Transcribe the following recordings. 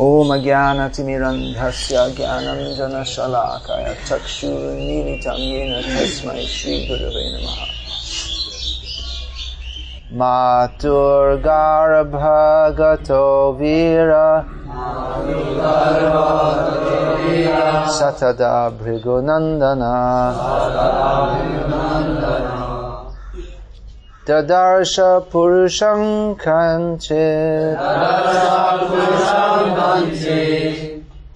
ॐ ज्ञानतिमिरन्धस्य ज्ञानञ्जनशलाकाय चक्षुर्मीलितं येन तस्मै श्रीगुरवे नमः। मातुर्गार्भगतो वीर। सतदा भृगुनन्दना। ददर्श पुरुषं कञ्चित्।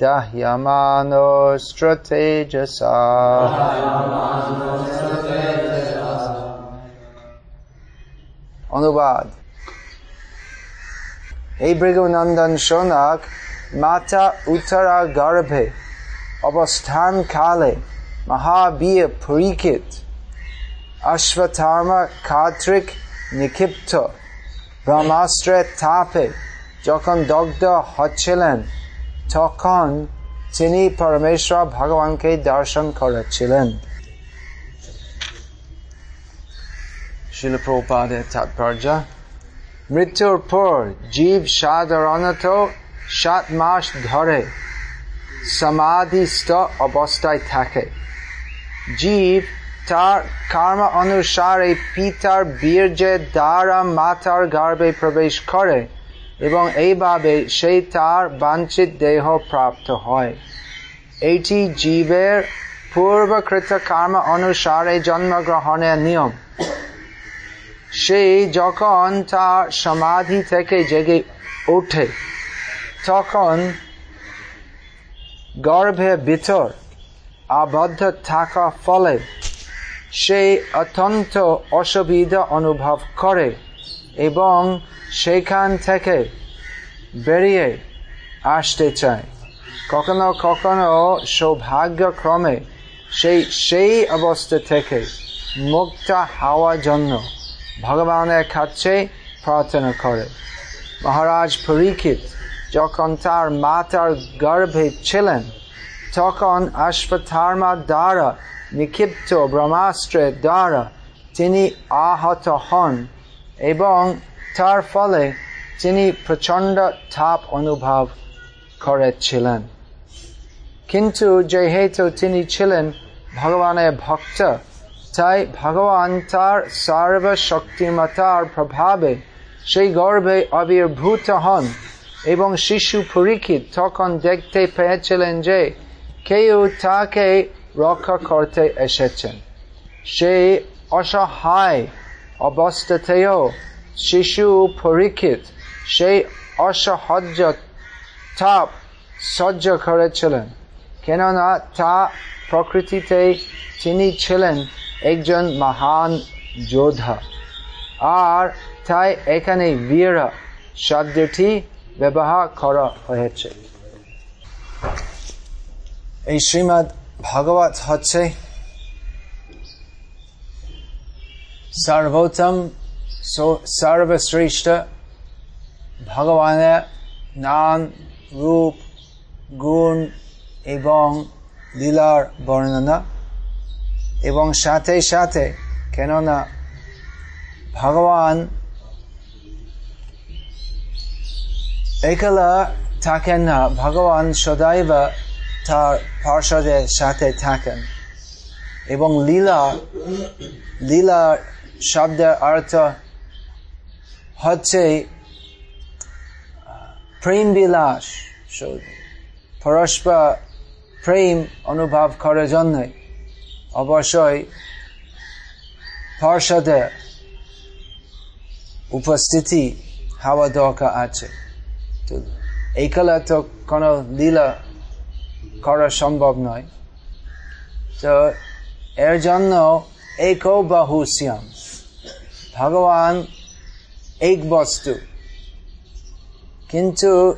दह्यमानोऽस्त्रतेजसा। अनुवाद। हे भृगुनंदन शोनक माता उत्तरा गर्भे अवस्थान काले, महावीर परीक्षित অশ্বথার্মা কাত্রিক নিক্ষিপ্ত ব্রহ্মাস্ত্রের তাপে যখন দগ্ধ হচ্ছিলেন তখন তিনি পরমেশ্বর ভগবানকে দর্শন করেছিলেন শিলপ্রপাদের তাৎপর্য মৃত্যুর পর জীব সাধারণত সাত মাস ধরে সমাধিস্থ অবস্থায় থাকে জীব তার কর্ম অনুসারে পিতার বীর্যের দ্বারা মাতার গর্ভে প্রবেশ করে এবং এইভাবে সেই তার বাঞ্ছিত দেহ প্রাপ্ত হয়। এটি জীবের পূর্বকৃত কর্ম অনুসারে জন্মগ্রহণের নিয়ম। সে যখন তার সমাধি থেকে জেগে ওঠে, তখন গর্ভের ভিতর আবদ্ধ থাকা ফলে সে অত্যন্ত অসুবিধা অনুভব করে এবং সেখান থেকে বেরিয়ে আসতে চায়। কখনো কখনো সৌভাগ্যক্রমে সেই সেই অবস্থা থেকে মুক্ত হওয়ার জন্য ভগবানের কাছে প্রার্থনা করে। মহারাজ পরীক্ষিত যখন তার মাতার গর্ভে ছিলেন, তখন অশ্বথার্মা দ্বারা নিক্ষিপ্ত ব্রহ্মাস্ত্রের দ্বারা তিনি আহত হন এবং তার ফলে তিনি প্রচণ্ড তাপ অনুভব করেছিলেন। কিন্তু যেহেতু তিনি ছিলেন ভগবানের ভক্ত, তাই ভগবান তার সর্বশক্তিমতার প্রভাবে সেই গর্ভে আবির্ভূত হন এবং শিশু পরীক্ষিত তখন দেখতে পেয়েছিলেন যে কেউ তাকে রক্ষা করতে এসেছেন। সেই অসহায় অবস্থাতেও শিশু পরীক্ষিত, সেই অসহ্য তাপ সহ্য করেছিলেন। কেননা তা প্রকৃতিতে তিনি ছিলেন একজন মহান যোদ্ধা। আর তাই এখানে বীর শব্দটি ব্যবহার করা হয়েছে। এই শ্রীমৎ ভাগবত হচ্ছে সর্বোত্তম সর্বশ্রেষ্ঠ ভগবানের নাম রূপ গুণ এবং লীলার বর্ণনা এবং সাথে সাথে কেননা ভগবান একলা থাকেন না ভগবান সদাইব তার পার্শ্বদের সাথে থাকেন। এবং লীলা লীলা শব্দের অর্থ হচ্ছে, প্রেম বিলাস। পরস্পর প্রেম অনুভব করার জন্য অবশ্যই পার্শ্বদের উপস্থিতি হওয়া দরকার আছে। তো একলা তো কোনো লীলা করা সম্ভব নয়। তো এর জন্য এক বাহু শ্যাম ভগবান এক বস্তু। কিন্তু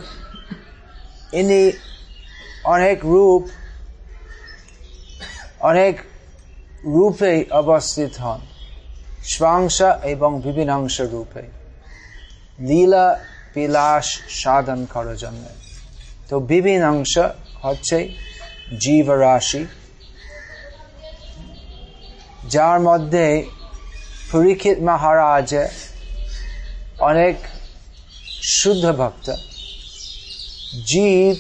ইনি অনেক রূপ, অনেক রূপে অবস্থিত হন। স্বাংশ এবং বিভিন্নাংশ রূপে। লীলা, বিলাস সাধন করার জন্য। তো বিভিন্নাংশ হচ্ছে জীবরাশি, যার মধ্যে পরীক্ষিত মহারাজ অনেক শুদ্ধ ভক্ত। জীব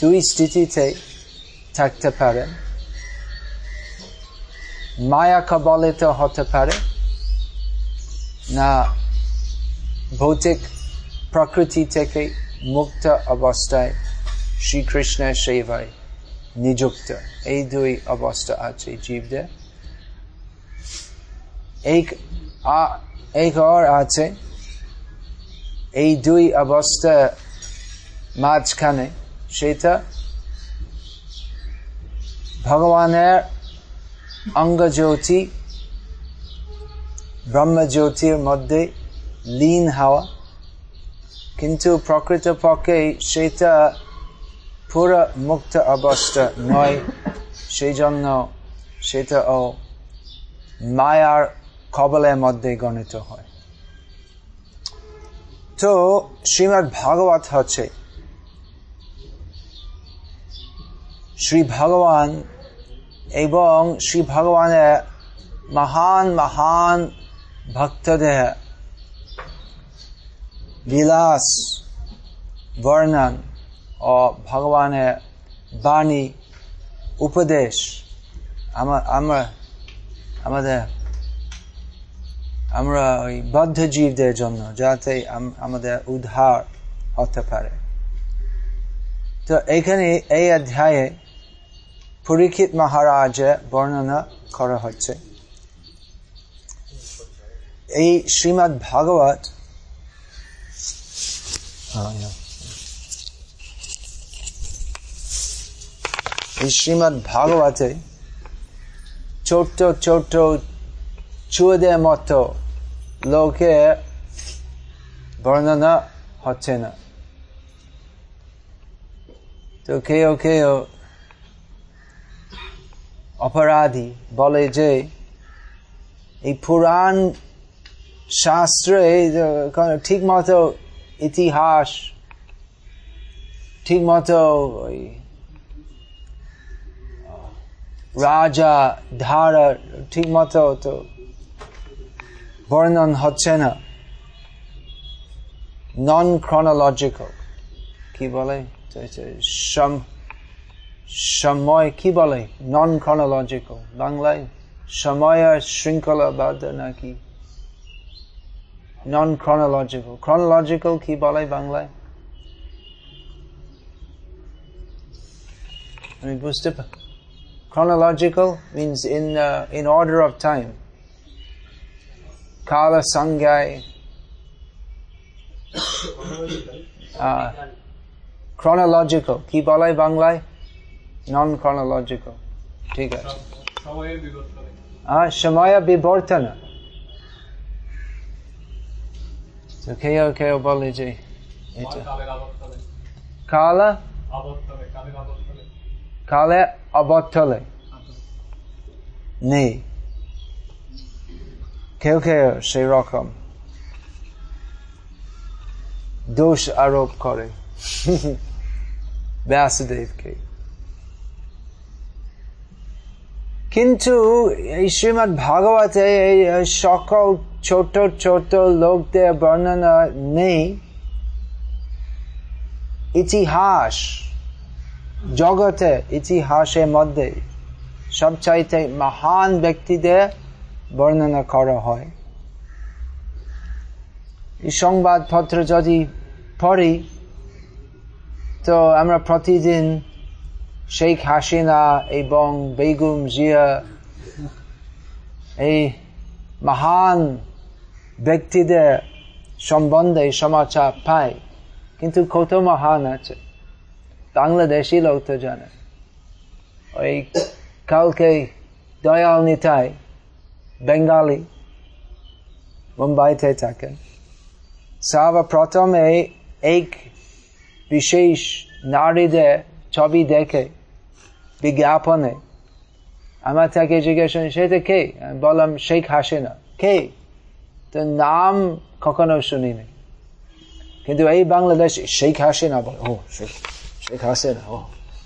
দুই স্থিতিতে থাকতে পারেন মায়া কবলিত হতে পারে না, ভৌতিক প্রকৃতি থেকে মুক্ত অবস্থায় শ্রীকৃষ্ণের সেবায় নিযুক্ত এই দুই অবস্থা আছে জীবদের। এক আর আছে। এই দুই অবস্থা মাঝখানে। সেটা ভগবানের অঙ্গজ্যোতি, ব্রহ্মজ্যোতির মধ্যে লীন হওয়া। কিন্তু প্রকৃতপক্ষে সেটা পুরো মুক্ত অবস্থা নয়। সেই জন্য সেটাও মায়ার কবলের মধ্যে গণিত হয়। তো শ্রীমৎ ভাগবত হচ্ছে, শ্রী ভগবান এবং শ্রী ভগবানের মহান মহান ভক্তদের বিলাস বর্ণন ও ভগবানের বাণী উপদেশ আমরা আমাদের, আমরা ওই বদ্ধ জীবদের জন্য যাতে আমাদের উদ্ধার হতে পারে। তো এখানে এই অধ্যায়ে পরীক্ষিত মহারাজের বর্ণনা করা হচ্ছে। এই শ্রীমৎ ভাগবত শ্রীমৎ ভাগবতে ছোট্ট ছোট্ট চুয়েদের মতো লোকে বর্ণনা হচ্ছে না। তো কেউ কেউ অপরাধী বলে যে এই পুরাণ শাস্ত্রে ঠিক মতো ইতিহাস ঠিক মতো ওই রাজা ধারা ঠিক মতো তো বর্ণন হচ্ছে না। নন ক্রনোলজিক্যাল কি বলে? সময়, কি বলে? নন ক্রনোলজিক্যাল বাংলায় সময়ের শৃঙ্খলাবদ্ধ নাকি? নন ক্রনোলজিক্যাল ক্রনোলজিক্যাল কি বলে বাংলায়? আমি বুঝতে chronological means in uh, in order of time kala sangai uh, chronological কি বলাই বাংলায় নন chronological ঠিক আছে সময় বিবর্তন কেউ কেউ বলে যে এটা কালা কালে অবতলে নেই কেউ কেউ সেই রকম দোষ আরোপ করে ব্যাসদেবকে কিন্তু এই শ্রীমৎ ভাগবতে এই সকল ছোট ছোট লোকদের বর্ণনা নেই ইতিহাস জগতে ইতিহাসের মধ্যে সবচাইতে মহান ব্যক্তিদের বর্ণনা করা হয়। এই সংবাদপত্র যদি পড়ি, তো আমরা প্রতিদিন শেখ হাসিনা এবং বেগুম জিয়া এই মহান ব্যক্তিদের সম্বন্ধে সমাচার পাই কিন্তু কত মহান আছে? বাংলাদেশি লোক তো জানে ওই কালকে দয়াল নিতাই বেঙ্গালি মুম্বাইতে থাকেন সর্বপ্রথমে এক বিশেষ নারীদের ছবি দেখে বিজ্ঞাপনে আমার থেকে জিজ্ঞাসা সেটা কে বললাম শেখ হাসিনা কে তো নাম কখনো শুনিনি কিন্তু এই বাংলাদেশ শেখ হাসিনা বলে ও শেখ শেখ হাসিনা ও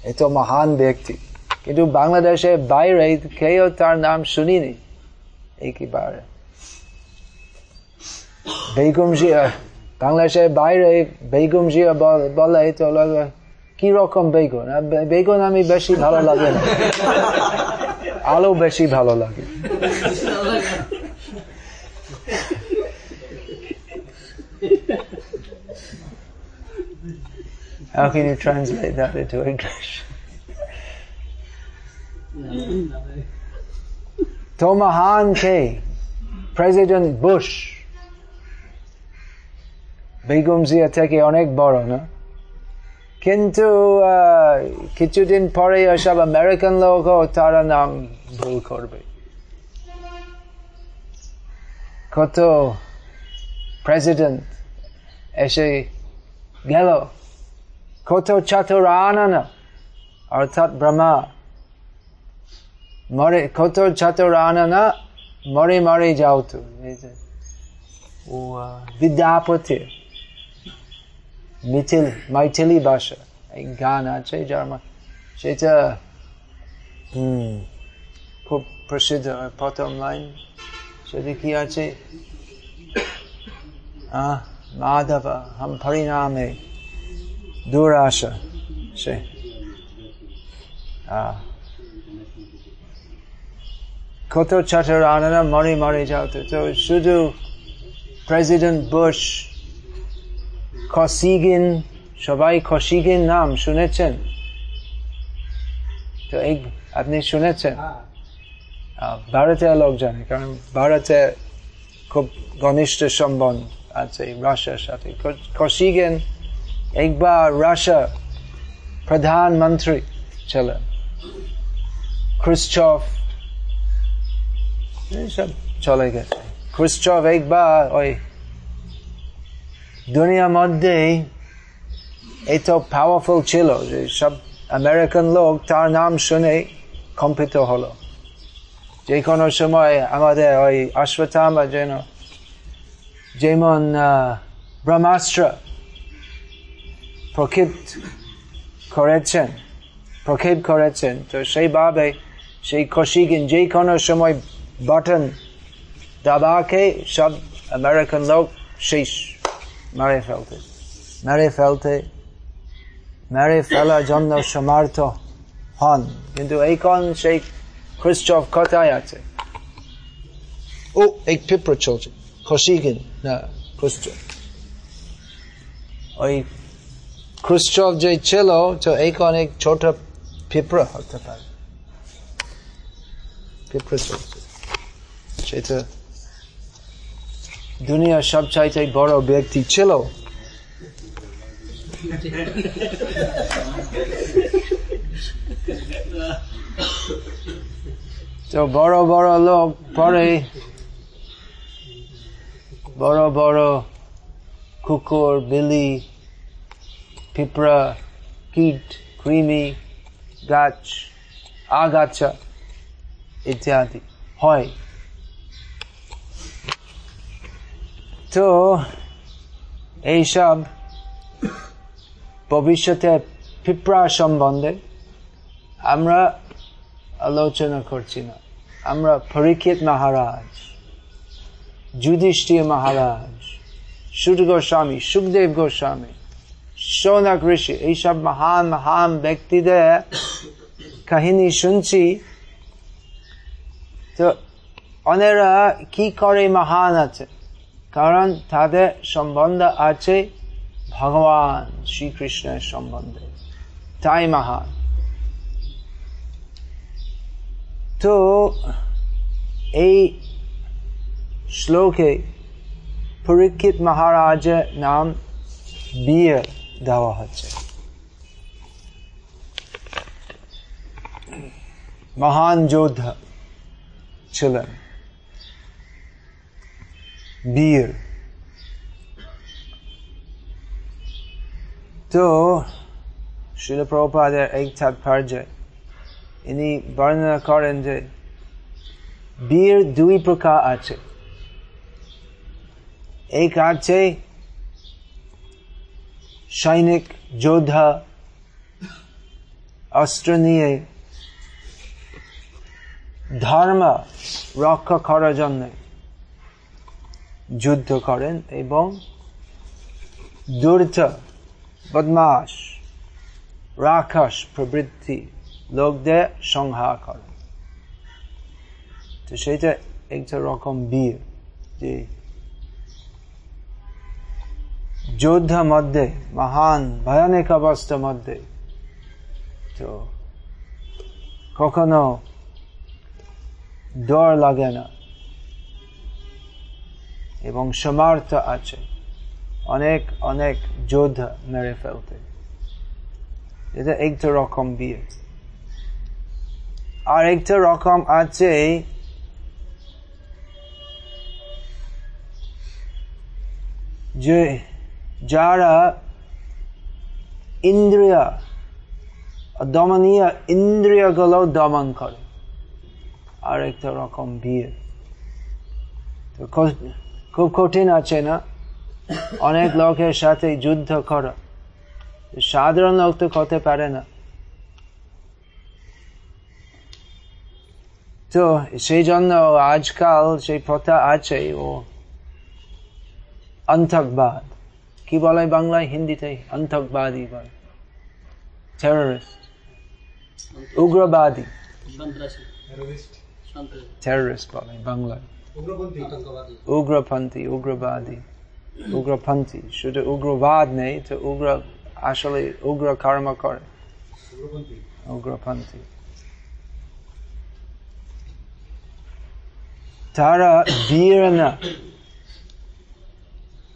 এ তো মহান ব্যক্তি। কিন্তু বাংলাদেশের বাইরে কেউ তার নাম শুনিনি। একেবারে বেগম জিয়া বাংলাদেশের বাইরে বেগুন জিয়া বলে তো কি রকম বেগুন বেগুন আমি বেশি ভালো লাগে না। আলো বেশি ভালো লাগে। How can you translate that into English? তো মহান কে প্রেসিডেন্ট বুশ বেগম জিয়া থেকে অনেক বড় না কিন্তু কিছুদিন পরে সব আমেরিকান লোক তারা নাম ভুল করবে কত প্রেসিডেন্ট এসে গেল কত চাতুরাননা অর্থাৎ ব্রহ্মা মরে কত চাতুরাননা মরে মরে যাও তো বিদ্যাপতি মিথিল মাইথিলি ভাষা এই গান আছে যার সেটা হম খুব প্রসিদ্ধ প্রথম লাইন সেটা কি আছে মাধব হম পরিণামে দুরাশা সে। কত ছাত্র আনারা মরে মরে যাও তো। শুধু প্রেসিডেন্ট বুশ খসিগিন সবাই খসিগিন নাম শুনেছেন? তো এই আপনি শুনেছেন? ভারতের লোক জানে কারণ ভারতে খুব ঘনিষ্ঠ সম্বন্ধ আছে রাশিয়ার সাথে। একবার রাশিয়া প্রধানমন্ত্রী ছিলেন খ্রিস্টফ সব চলে গেছে। খ্রিস্টফ একবার ওই দুনিয়ার মধ্যে এত পাওয়ারফুল ছিল যে সব আমেরিকান লোক তার নাম শুনে কম্পিত হলো। যে কোনো সময় আমাদের ওই অশ্বত্থামা যেন যেমন ব্রহ্মাস্ত্র প্রক্ষিপ করেছেন প্রক্ষেপ করেছেন তো সেইভাবে সেই খসিগিন যে কোনো সময় বাটন দাবাকে সব আমেরিকান লোক শেষ মারে ফেলতে মেরে ফেলতে মেরে ফেলার জন্য সমর্থ হন কিন্তু এইখন সেই খ্রিস্টফ কথায় আছে ও এই পিঁপড়া চলছে খসিগিন না খ্রিস্টফ ওই খ্রিস্টফ যে ছিল তো এইখন এক ছোট পিঁপড়া হতে পারে পিঁপড়া দুনিয়ার সবচাইতে বড় ব্যক্তি ছিল তো বড় বড় লোক পরে বড় বড় কুকুর বিলি পিঁপড়া, কীট, কৃমি, গাছ, আগাছা ইত্যাদি হয়। তো এইসব ভবিষ্যতে পিঁপড়া সম্বন্ধে আমরা আলোচনা করছি না। আমরা পরীক্ষিত মহারাজ, যুধিষ্ঠির মহারাজ সুর গোস্বামী, সুখদেব গোস্বামী সৌনক ঋষি এইসব মহান মহান ব্যক্তিদের কাহিনী শুনছি তো অনেরা কি করে মহান আছে কারণ তাদের সম্বন্ধ আছে ভগবান শ্রীকৃষ্ণের সম্বন্ধে তাই মহান তো এই শ্লোকে পরীক্ষিত মহারাজের নাম বিয়ে দেওয়া হচ্ছে। মহান যোদ্ধা ছিলেন। বীর। তো শিল প্রপাদের এক তাৎপর্য ইনি বর্ণনা করেন যে বীর দুই প্রকার আছে। এক আছে সৈনিক, যোদ্ধা, অস্ত্র নিয়ে ধর্ম রক্ষা করার জন্য যুদ্ধ করেন এবং দুর্থ বদমাস রাক্ষস প্রবৃত্তি লোকদের সংহার করে তো সেটা একটা রকম বীর যে যোদ্ধা মধ্যে মহান, ভয়ানক অবস্থার মধ্যে। তো, কখনো ডর লাগে না। এবং সমার্থ আছে। অনেক অনেক যোদ্ধা মেরে ফেলতে। এটা একটা রকম বিয়ে আর একটা রকম আছে যে যারা ইন্দ্রিয়া, দমনীয় ইন্দ্রিয়গুলো দমন করে। আর একটা রকম বিয়ে তো খুব কঠিন আছে না? অনেক লোকের সাথে যুদ্ধ করা। সাধারণ লোক তো করতে পারে না। তো সেই জন্য আজকাল সেই প্রথা আছে ও অন্তকবাদ কি বলে বাংলায়? হিন্দিতে অন্তকবাদী বলে। টেররিস্ট উগ্রবাদী। টেররিস্ট বলে বাংলায়। উগ্রপন্থী। উগ্রবাদী। উগ্রপন্থী। শুধু উগ্রবাদ নেই তো উগ্র আসলে উগ্র কর্ম করে। উগ্রপন্থী। তারা বীর না।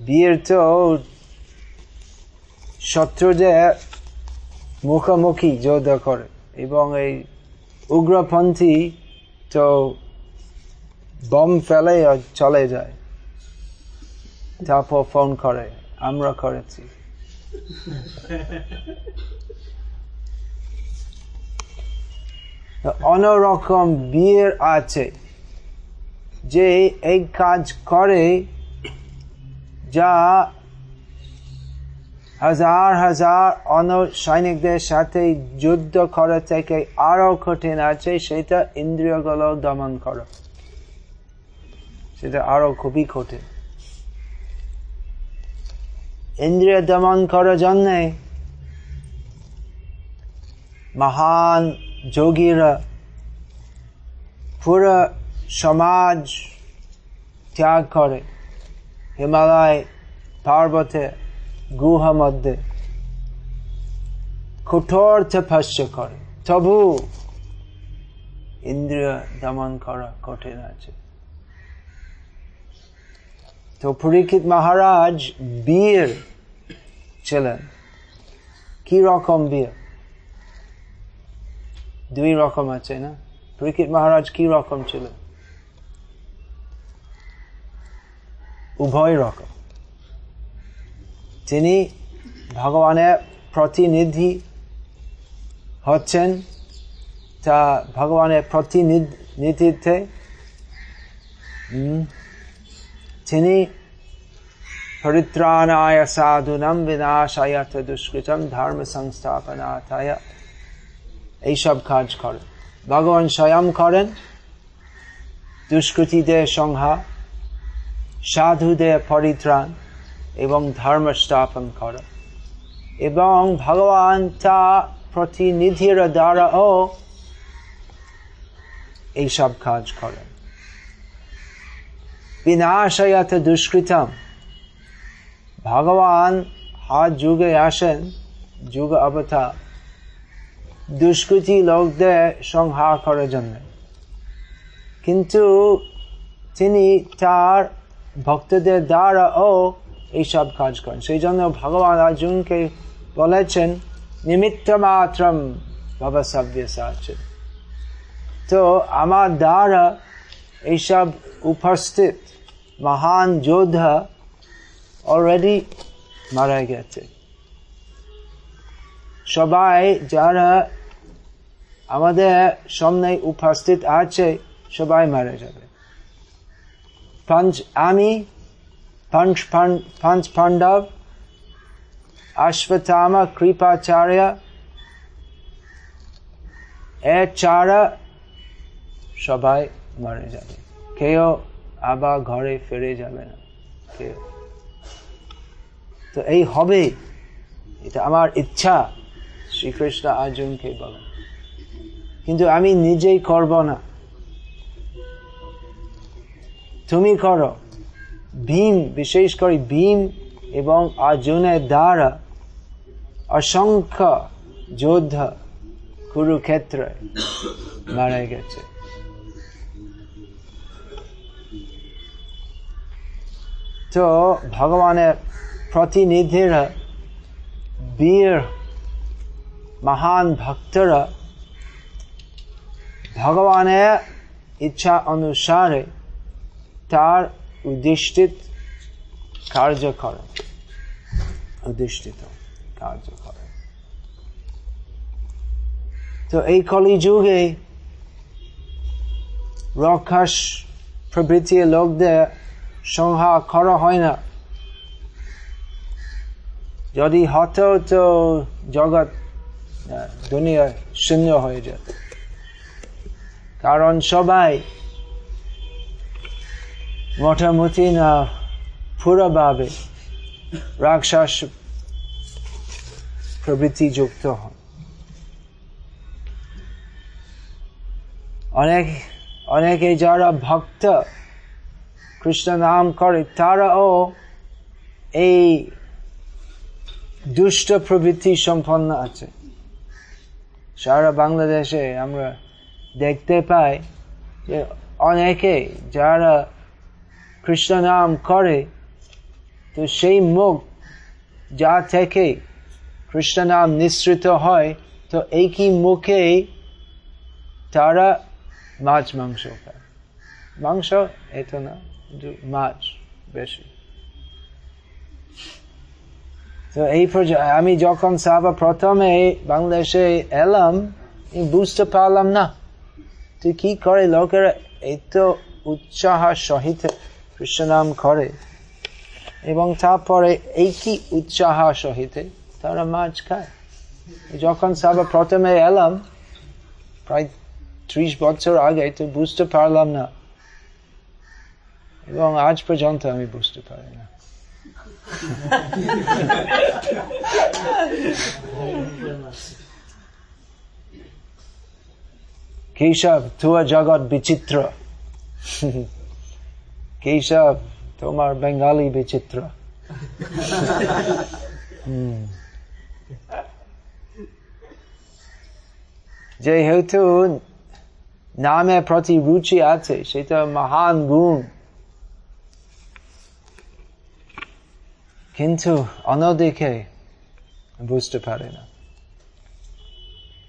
বীর তো শত্রুদের মুখোমুখি যুদ্ধ করে। এবং এই উগ্রপন্থী তো বম ফেলে চলে যায়। তারপর ফোন করে, আমরা করেছি। অন্যরকম বিয়ের আছে, যে এই কাজ করে যা হাজার হাজার অন্য সৈনিকদের সাথে যুদ্ধ করা থেকে আরও কঠিন আছে, সেটা ইন্দ্রিয়গুলো দমন করা। সেটা আরও খুবই কঠিন। ইন্দ্রিয় দমন করার জন্যে মহান যোগীরা পুরো সমাজ ত্যাগ করে। হিমালয় পার্বতে গুহ মধ্যে। কঠোর তপস্যা করে। তবু ইন্দ্রিয় দমন করা কঠিন আছে। তো পরীক্ষিত মহারাজ বীর ছিলেন। কি রকম বীর? দুই রকম আছে না? পরীক্ষিত মহারাজ কি রকম ছিলেন? উভয় রকম। তিনি ভগবানের প্রতিনিধি হচ্ছেন। তা ভগবানের প্রতিনিধিত্বে তিনি পরিত্রাণায় সাধুনম বিনাশায় দুষ্কৃতম ধর্ম সংস্থাপনাথায় এইসব কাজ করেন। ভগবান স্বয়ং করেন। দুষ্কৃতীদের সংহার, সাধুদের পরিত্রাণ এবং ধর্ম স্থাপন করা। এবং ভগবান তা প্রতিনিধির দ্বারাও এইসব কাজ করেন। বিনাশায়াত দুষ্কৃতম। ভগবান হাত যুগে আসেন, যুগ অবথা দুষ্কৃতি লোকদের সংহার করার জন্য। কিন্তু তিনি তার ভক্তদের দ্বারাও এইসব কাজ করেন। সেই জন্য ভগবান অর্জুনকে বলেছেন নিমিত্ত মাত্রম বাবা তো আমার দ্বারা এইসব উপস্থিত মহান যোদ্ধা অলরেডি মারা গেছে। সবাই যারা আমাদের সামনে উপস্থিত আছে, সবাই মারা যাবে। আমি পঞ্চ পঞ্চ পাণ্ডব অশ্বত্থামা কৃপাচার্য এ চারা সবাই মারা যাবে। কেউ আবার ঘরে ফিরে যাবে না। কেউ। তো এই হবে। এটা আমার ইচ্ছা। শ্রীকৃষ্ণ অর্জুনকে বলেন। কিন্তু আমি নিজেই করব না। তুমি করো। ভীম বিশেষ করে ভীম এবং অর্জুনের দ্বারা অসংখ্য যোদ্ধা কুরুক্ষেত্রে মারা গেছে। তো ভগবানের প্রতিনিধিরা, বীর, মহান ভক্তরা ভগবানের ইচ্ছা অনুসারে তার উদ্দিষ্টিত কার্য করেন উদ্দিষ্টিত কার্য করেন তো এই কলিযুগে রক্ষাস প্রভৃতি লোকদের সংহার করা হয় না। যদি হতো তো জগৎ দুনিয়া শূন্য হয়ে যেত কারণ সবাই মোটামুটি না পুরোভাবে রাক্ষস প্রবৃত্তি যুক্ত হন। অনেক, অনেকে যারা ভক্ত, কৃষ্ণ নাম করে, তারাও এই দুষ্ট প্রবৃত্তি সম্পন্ন আছে। সারা বাংলাদেশে আমরা দেখতে পাই যে অনেকে যারা কৃষ্ণ নাম করে তো সেই মুখ যা থেকে কৃষ্ণ নাম নিঃসৃত হয় তো একই মুখে তারা মাছ মাংস খায় মাংস এতো না মাছ বেশি তো এই আমি যখন সাবা প্রথমে বাংলাদেশে এলাম বুঝতে পারলাম না তুই কি করে লোকেরা এত উৎসাহ সহিত কৃষ্ণ নাম করে। এবং তারপরে এই কি উৎসাহ সহিত তারা মাছ খায়। যখন সাবা প্রথমে এলাম, প্রায় ত্রিশ বছর আগে, তো বুঝতে পারলাম না। এবং আজ পর্যন্ত আমি বুঝতে পারি না। কেশব, তুয়া জগৎ বিচিত্র। কেশব তোমার বেঙ্গালি বিচিত্র যেহেতু নামে প্রতি রুচি আছে সেটা মহান গুণ কিন্তু অন্যদিকে বুঝতে পারে না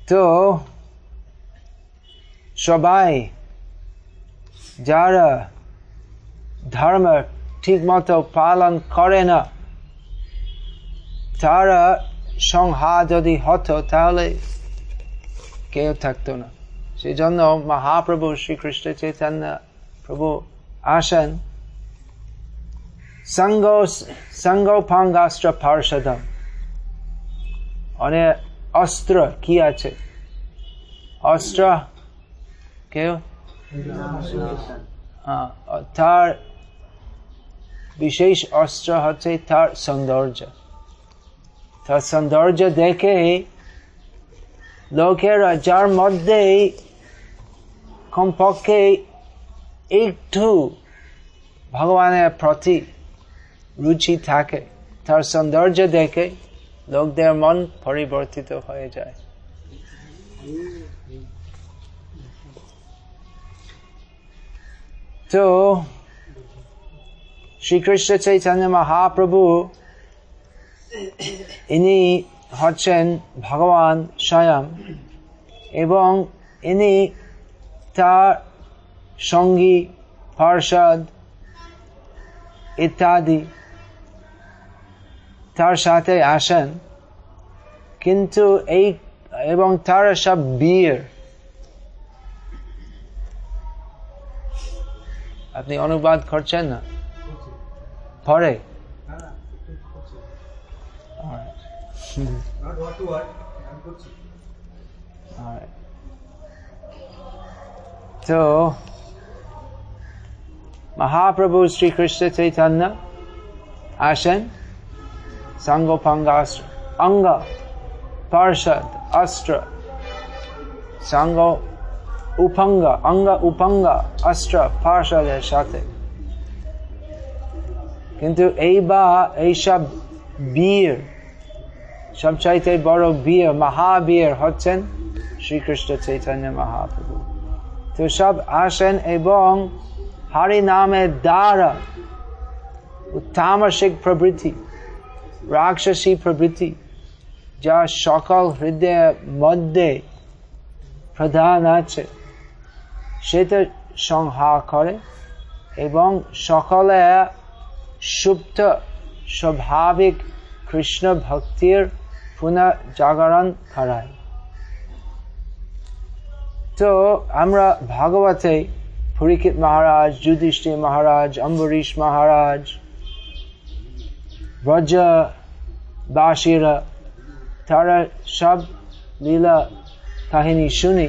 তো সবাই যারা ধর্ম ঠিক মতো পালন করে না তারা সংহার যদি হতো তাহলে কেউ থাকতো না সেই জন্য মহাপ্রভু শ্রীকৃষ্ণ চৈতন্য প্রভু আসেন সঙ্গ সঙ্গ পাঙ্গাস্ত্র পার্ষদম অনেক অস্ত্র কি আছে অস্ত্র কেউ তার বিশেষ অস্ত্র হচ্ছে তার সৌন্দর্য। তার সৌন্দর্য দেখে লোকেরা যার মধ্যে কমপক্ষে একটু ভগবানের প্রতি রুচি থাকে, তার সৌন্দর্য দেখে লোকদের মন পরিবর্তিত হয়ে যায়। তো শ্রীকৃষ্ণ চৈতন্য মহাপ্রভু ইনি হচ্ছেন ভগবান স্বয়ং, এবং ইনি তার সঙ্গী, পার্ষদ ইত্যাদি তার সাথে আসেন। কিন্তু এই, এবং তারা সব বীর। আপনি অনুবাদ করছেন না? পরে? তো মহাপ্রভু শ্রীকৃষ্ণ চৈতন্য আসেন সাঙ্গোপাঙ্গাস্ত্র অঙ্গ পার্ষদ অস্ত্র সাঙ্গ উপঙ্গ অঙ্গ উপঙ্গ অস্ত্র পার্ষদের সাথে কিন্তু এই বা এইসব বীর, সবচাইতে বড় বীর, মহাবীর হচ্ছেন শ্রীকৃষ্ণ চৈতন্য মহাপ্রভু। তো সব আসেন এবং হরি নামের দ্বারা তামসিক প্রবৃত্তি, রাক্ষসী প্রবৃত্তি, যা সকল হৃদয়ের মধ্যে প্রধান আছে, সেটা সংহার করে এবং সকলে সুপ্ত স্বাভাবিক কৃষ্ণ ভক্তির পুনঃ জাগরণ করায়। তো আমরা ভাগবতে পরীক্ষিত মহারাজ, যুধিষ্ঠির মহারাজ, অম্বরীশ মহারাজ ব্রজ বাসীরা তারা সব লীলা কাহিনী শুনি।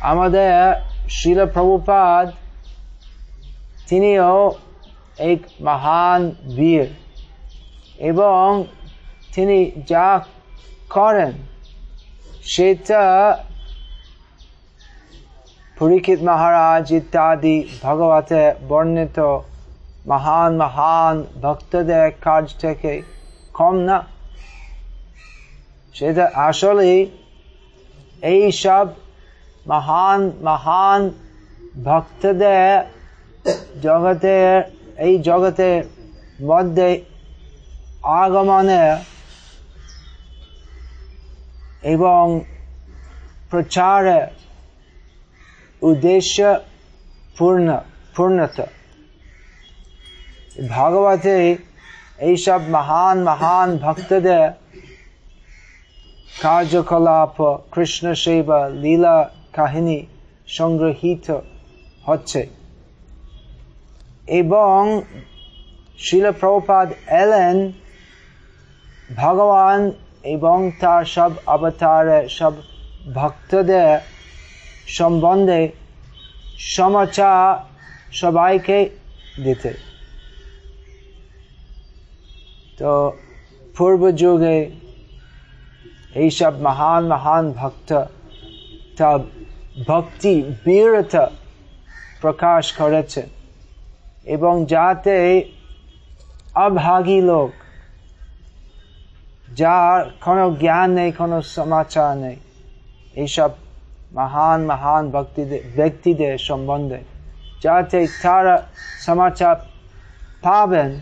আমাদের শিল প্রভুপাদ তিনিও এক মহান বীর। এবং তিনি যা করেন, সেটা পরীক্ষিত মহারাজ ইত্যাদি ভগবতে বর্ণিত মহান মহান ভক্তদের কাজ থেকে কম না। সেটা আসলে এই সব মহান মহান ভক্তদের জগতের এই জগতের মধ্যে আগমনে এবং প্রচারে উদ্দেশ্য পূর্ণ, পূর্ণতা। ভাগবতে এইসব মহান মহান ভক্তদের কার্যকলাপ কৃষ্ণ সেবা লীলা কাহিনী সংগ্রহীত হচ্ছে। এবং শিল এলেন ভগবান এবং তার সব অবতারে সব ভক্তদের সম্বন্ধে সমাচার সবাইকে দিতে। তো পূর্ব যুগে এইসব মহান মহান ভক্ত তা ভক্তি বীরতা প্রকাশ করেছে। এবং যাতে অভাগী লোক, যার কোনো জ্ঞান নেই, কোনো সমাচার নেই, এইসব মহান মহান ভক্তিদের ব্যক্তিদের সম্বন্ধে, যাতে তারা সমাচার পাবেন।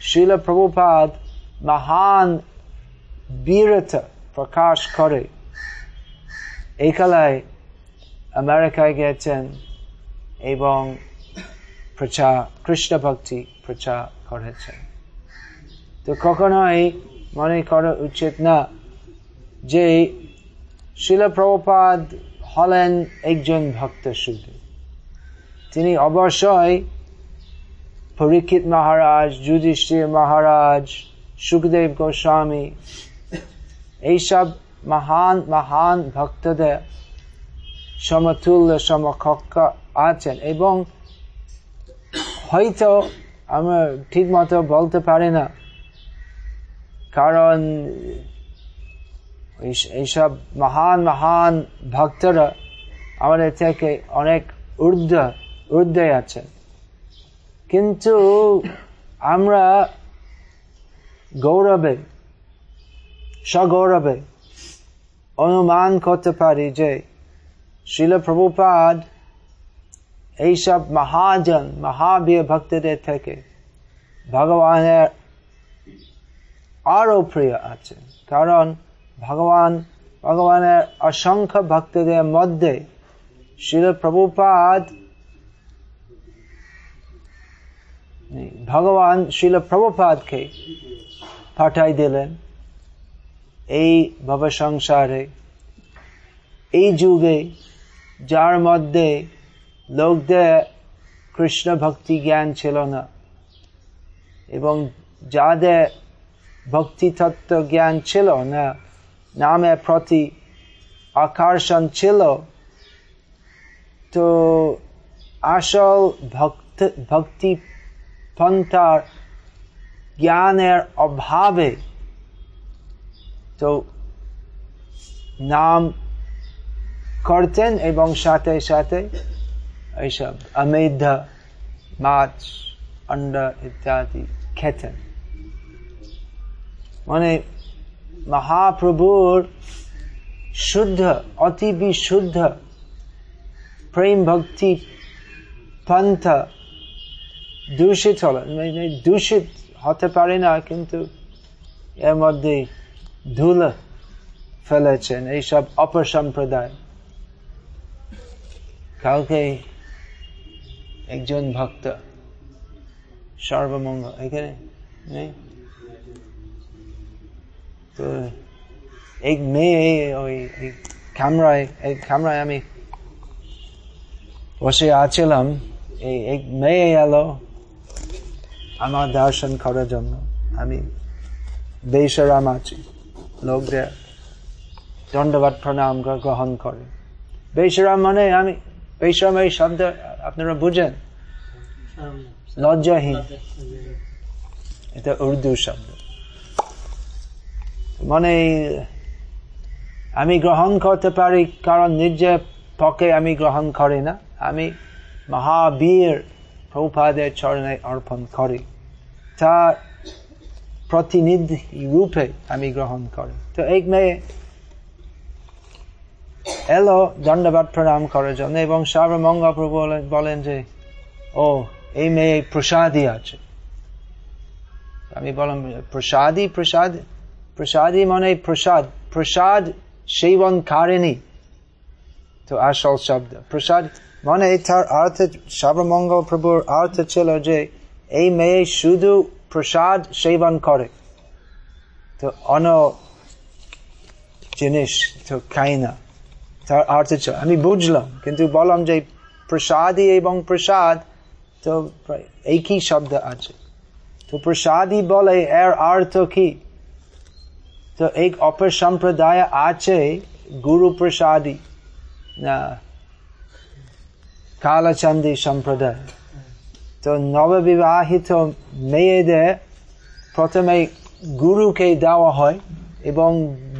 শিল প্রভুপাদ মহান বীরতা প্রকাশ করে। এই কালায় আমেরিকায় গেছেন এবং প্রচার কৃষ্ণ ভক্তি প্রচার করেছেন তো কখনোই মনে করা উচিত না যে শিল প্রভুপাদ হলেন একজন ভক্ত শুধু। তিনি অবশ্যই পরীক্ষিত মহারাজ, যুধিষ্ঠির মহারাজ, সুখদেব গোস্বামী, এইসব মহান মহান ভক্তদের সমতুল্য, সমকক্ষ আছেন এবং হয়তো আমরা ঠিক মতো বলতে পারি না। কারণ এইসব মহান মহান ভক্তরা আমাদের থেকে অনেক ঊর্ধ্ব, ঊর্ধ্বে আছে। কিন্তু আমরা গৌরবে, সগৌরবে অনুমান করতে পারি যে শিল প্রভুপাদ এইসব মহাজন, মহাবীর ভক্তদের থেকে ভগবানের আরও প্রিয় আছে। কারণ ভগবান, ভগবানের অসংখ্য ভক্তদের মধ্যে শিল প্রভুপাদ ভগবান শিল প্রভুপাদকে পাঠাই দিলেন এই ভব সংসারে এই যুগে যার মধ্যে লোকদের কৃষ্ণ ভক্তি জ্ঞান ছিল না। এবং যাদের ভক্তি তত্ত্ব জ্ঞান ছিল না নামের প্রতি আকর্ষণ ছিল, তো আসল ভক্ত, ভক্তি পন্থার জ্ঞানের অভাবে, তো নাম করতেন এবং সাথে সাথে এইসব অমেধ মাছ অন্ডা ইত্যাদি খেতেন মানে মহাপ্রভুর শুদ্ধ, অতি বিশুদ্ধ প্রেম ভক্তি পন্থ দূষিত হল। দূষিত হতে পারে না, কিন্তু এর মধ্যে ধুল ফেলেছেন, এইসব অপসম্প্রদায়। কাউকে একজন ভক্ত। সর্বমঙ্গল এখানে নেই? তো এক মেয়ে ওই ক্যামেরায় এই ক্যামেরায় আমি বসে আছিলাম। এই এক মেয়ে এলো আমার দর্শন করার জন্য। আমি বেসরাম আছি লোকদের দণ্ডবাদ প্রণাম গ্রহণ করে। বেসরাম মানে আমি বেসরাম এই শব্দ আপনারা বুঝেন? লজ্জাহীন। এটা উর্দু শব্দ। মানে আমি গ্রহণ করতে পারি কারণ নিজের পক্ষে আমি গ্রহণ করি না। আমি মহাবীর প্রভুপাদের চরণে অর্পণ করি। তা প্রতিনিধি রূপে আমি গ্রহণ করি। তো এক মেয়ে এলো দণ্ডবাদ প্রণাম করার জন্য এবং সর্বমঙ্গল প্রভু বলেন যে, ও, এই মেয়ে প্রসাদই আছে। আমি বললাম প্রসাদী প্রসাদ, প্রসাদই মানে প্রসাদ প্রসাদ সেবন কারেনি। তো আসল শব্দ, প্রসাদ মানে তার অর্থ, সর্বমঙ্গল প্রভুর অর্থ ছিল যে, এই মেয়ে শুধু প্রসাদ সেবন করে। তো অন্য জিনিস তো খাই না। তার অর্থ ছিল আমি বুঝলাম, কিন্তু বললাম যে প্রসাদী এবং প্রসাদ, তো একই শব্দ আছে। তো প্রসাদী বলে, এর অর্থ কি? তো এক অপর সম্প্রদায় আছে গুরু প্রসাদী, না কালচন্দি সম্প্রদায়। তো নববিবাহিত মেয়েদের প্রথমে গুরুকে দেওয়া হয় এবং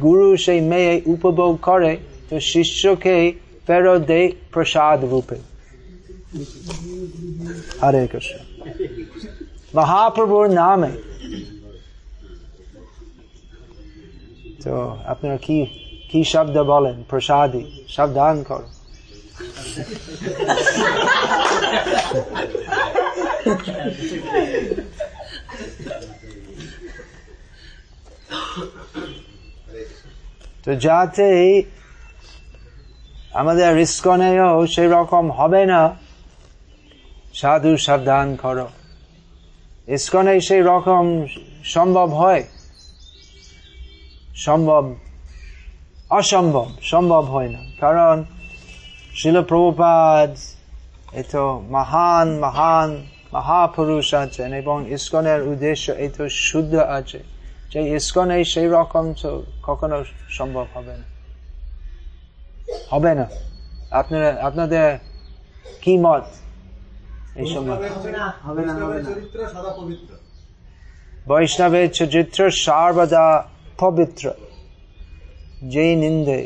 গুরু সেই মেয়ে উপভোগ করে তো শিষ্যকে ফেরত দেয় প্রসাদ রূপে হরে কৃষ্ণ মহাপ্রভুর নামে তো আপনারা কি কি শব্দ বলেন প্রসাদী সাবধান করো তো যাতে আমাদের রিস্কনেও সেই রকম হবে না। সাধু সাবধান করো। ইস্কনে সেই রকম সম্ভব হয়? সম্ভব, অসম্ভব, সম্ভব হয় না। কারণ শিল প্রভুপাদ এত মহান মহান, মহাপুরুষ আছেন এবং ইস্কনের উদ্দেশ্য এত শুদ্ধ আছে যে ইস্কনে সেই রকম তো কখনো সম্ভব হবে না। হবে না। আপনারা আপনাদের কি মত? এই সময় বৈষ্ণবের চরিত্র সর্বদা পবিত্র। যে নিন্দে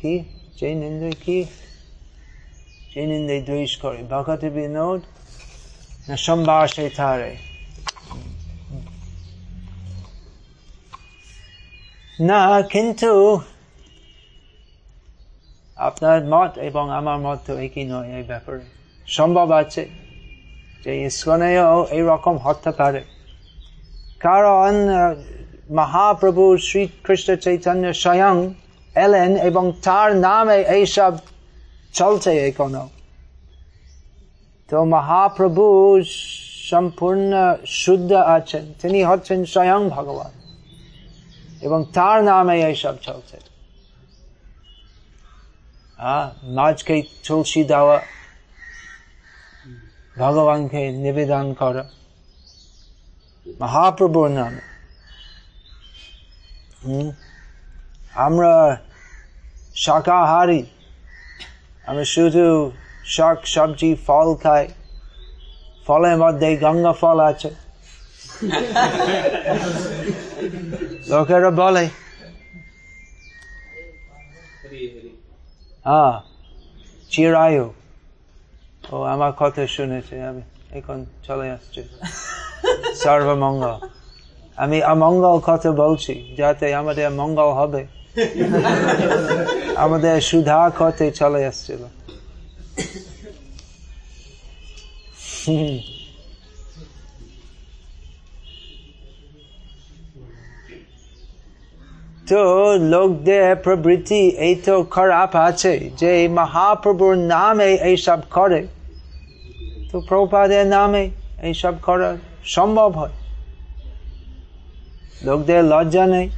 কি? যে নিন্দে কি? যে নিন্দে দ্বেষ করে। ভগত বিনোদ না সম্ভাষে তারে না কিন্তু আপনার মত এবং আমার মত তো একই নয়, এই ব্যাপারে। সম্ভব আছে যে ইস্কনেও এইরকম হতে পারে। কারণ মহাপ্রভু শ্রীকৃষ্ণ চৈতন্য স্বয়ং এলেন এবং তার নামে এইসব চলছে এখনও। তো মহাপ্রভু সম্পূর্ণ শুদ্ধ আছেন। তিনি হচ্ছেন স্বয়ং ভগবান এবং তার নামে এইসব চলছে। মাঝকে তুলসী দেওয়া ভগবানকে নিবেদন করা মহাপ্রভুর নামে আমরা শাকাহারি আমরা শুধু শাক সবজি ফল খাই ফলের মধ্যে গঙ্গা ফল আছে লোকেরা বলে হ্যাঁ চিরায়ু ও আমার কথা শুনেছে আমি এখন চলে আসছে সর্বমঙ্গল আমি অমঙ্গল কথা বলছি যাতে আমাদের মঙ্গল হবে আমাদের সুধা কথে চলে আসছিল তো লোকদের প্রবৃত্তি এই তো খারাপ আছে যে মহাপ্রভুর নামে এইসব করে। তো প্রপাদের নামে এইসব করা সম্ভব হয়। লোকদের লজ্জা নেই।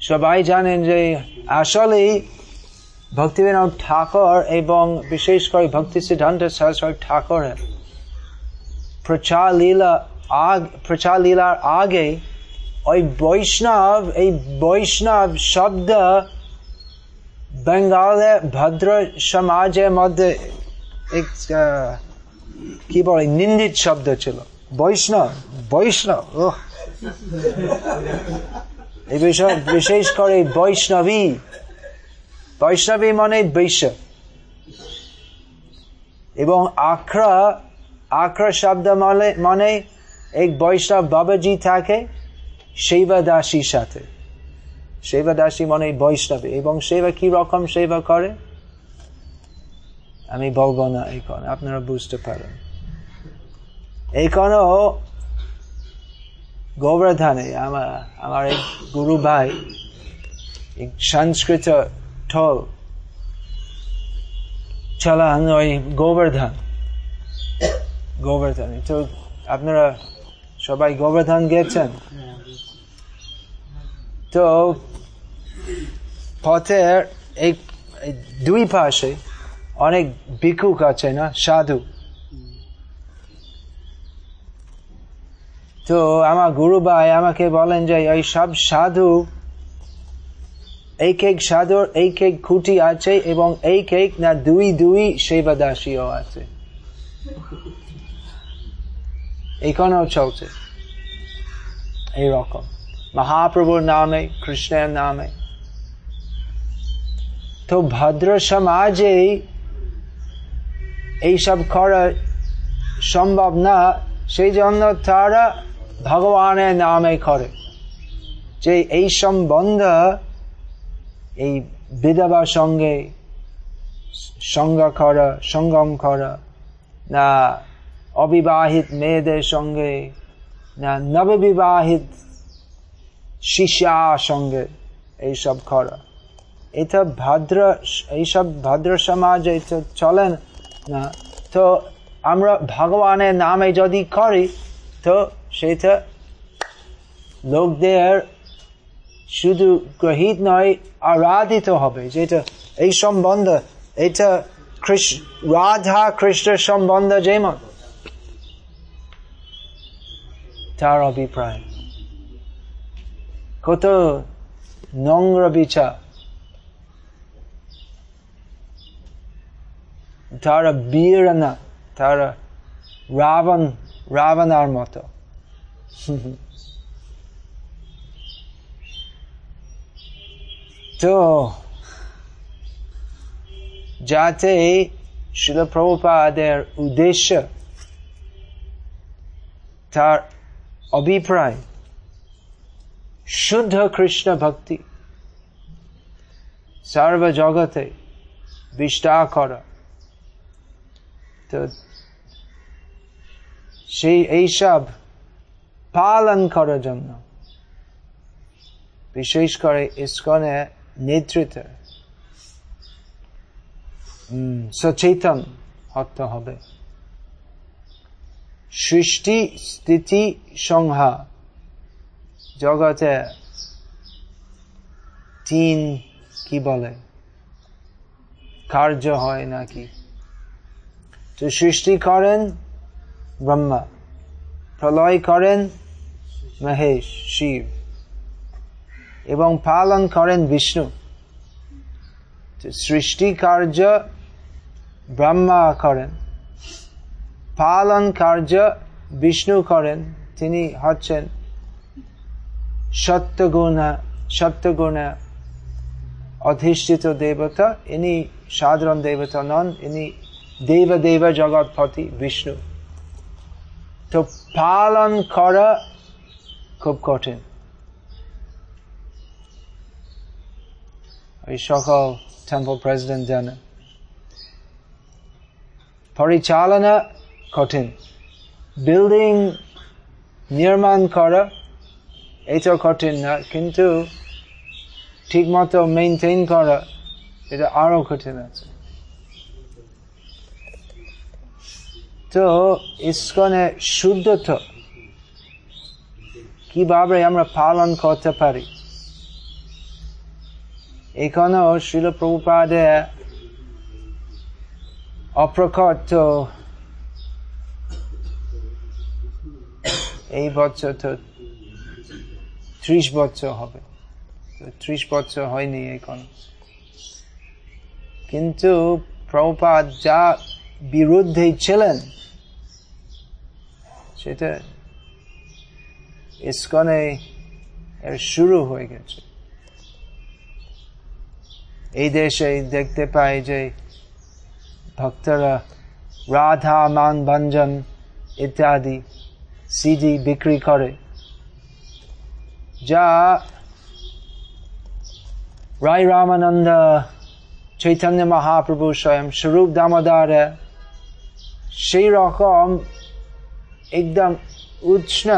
সবাই জানেন যে আসলে ভক্তিবিনোদ ঠাকুর এবং বিশেষ করে ভক্তি সিদ্ধান্ত সরস্বতী ঠাকুরের প্রচার লীলা আগ প্রচার লীলার আগে ওই বৈষ্ণব, এই বৈষ্ণব শব্দ বেঙ্গলে ভদ্র সমাজের মধ্যে কি বলে, নিন্দিত শব্দ ছিল। বৈষ্ণব বৈষ্ণব ও এই বিষয় বিশেষ করে বৈষ্ণবী। বৈষ্ণবী মানে বৈশ্য। এবং আখড়া আখড়া শব্দ মানে মানে এক বৈষ্ণব বাবাজি থাকে, সেবা দাসীর সাথে। সেবা দাসী মানে বৈষ্ণবী। এবং সেবা কি রকম সেবা করে? আমি বলব না এখন আপনারা বুঝতে পারেন। এইখানেও গোবর্ধনে আমার আমার এক গুরু ভাই সংস্কৃত ঠল চালান ওই গোবর্ধন। গোবর্ধন, তো আপনারা সবাই গোবর্ধন গেছেন? তো পথের এই দুই পাশে অনেক ভিক্ষুক আছে না, সাধু। তো আমার গুরু ভাই আমাকে বলেন যে, এই সব সাধু এক এক সাধুর এক এক খুঁটি আছে এবং এক এক না দুই দুই সেবা দাসীও আছে। এখানেও চলছে। এইরকম মহাপ্রভুর নামে, কৃষ্ণের নামে। তো ভদ্র সমাজে এইসব করা সম্ভব না, সেই জন্য তারা ভগবানের নামে করে। যে এই সম্বন্ধ এই বিধবা সঙ্গে সঙ্গ করা, সঙ্গম করা না। অবিবাহিত মেয়েদের সঙ্গে, না, নববিবাহিত শিষ্যা সঙ্গে এইসব করা। এটা ভদ্র, এইসব ভদ্র সমাজ এটা চলেন না। তো আমরা ভগবানের নামে যদি করি, তো সেটা লোকদের শুধু গ্রহিত নয়, আরাধিত হবে। যেটা এই সম্বন্ধ, এটা রাধা কৃষ্ণের সম্বন্ধ যেমন তার অভিপ্রায় কত নোংর বিচার তারা বীর না তারা রাবণ, রাবণার মতো। তো, যাতে শিল প্রভুপাদের উদ্দেশ্য তার অভিপ্রায়। শুদ্ধ কৃষ্ণ ভক্তি। সর্ব জগতে বিস্তার করা। তো সেই এইসব পালন করার জন্য, বিশেষ করে ইস্কনের নেতৃত্ব সচেতন হতে হবে। সৃষ্টি, স্থিতি সংহার জগতে তিন কি বলে? কার্য হয় নাকি? তো সৃষ্টি করেন ব্রহ্মা, প্রলয় করেন মহেশ, শিব, এবং পালন করেন বিষ্ণু। সৃষ্টি কার্য ব্রহ্মা করেন। পালন কার্য বিষ্ণু করেন। তিনি হচ্ছেন সত্যগুণা সত্যগুণা অধিষ্ঠিত দেবতা। ইনি সাধারণ দেবতা নন, ইনি দেব দেব জগৎপতি বিষ্ণু। তো পালন করা খুব কঠিন। ওই সকল টেম্পল প্রেসিডেন্ট জানে পরিচালনা কঠিন। বিল্ডিং নির্মাণ করা এটা কঠিন না, কিন্তু ঠিক মতো মেনটেন করা, এটা আরও কঠিন আছে। তো ইস্কনে শুদ্ধতা কীভাবে আমরা পালন করতে পারি? এখানেও শিল প্রভুপাদে অপ্রকট এই বছর তো ত্রিশ বছর হবে। ত্রিশ বছর হয়নি এখন। কিন্তু প্রভুপাদ যা বিরুদ্ধে ছিলেন, সেটা ইস্কনে এর শুরু হয়ে গেছে। এই দেশে দেখতে পাই যে ভক্তরা রাধা, মান, ভঞ্জন ইত্যাদি সিডি বিক্রি করে, যা রায় রামানন্দ চৈতন্য মহাপ্রভু স্বয়ং স্বরূপ দামোদর, সেই রকম একদম উষ্ণ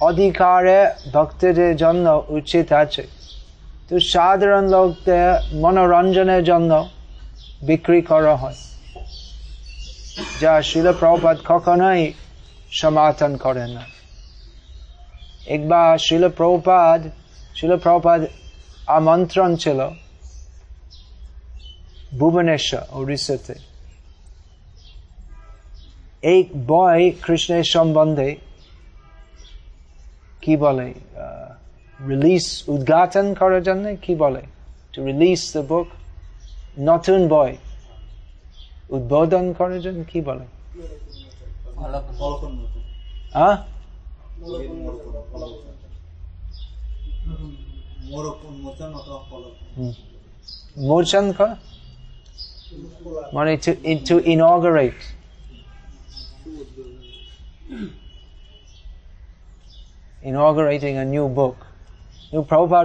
অধিকারে ভক্তদের জন্য উচিত আছে। তো সাধারণ লোকদের মনোরঞ্জনের জন্য বিক্রি করা হয়। যা শিল প্রপাত কখনোই সমাধান করে না একবার শিল প্রপাত শিল প্রপাত আমন্ত্রণ ছিল ভুবনেশ্বর উড়িষ্যাতে এই বই কৃষ্ণের সম্বন্ধে কি বলে রিলিজ উদ্ঘাটন করার জন্য কি বলে টু রিলিজ দ্য বুক নতুন বই উদ্বোধন করার জন্য কি বলে মানে to, to inaugurate inaugurating a new book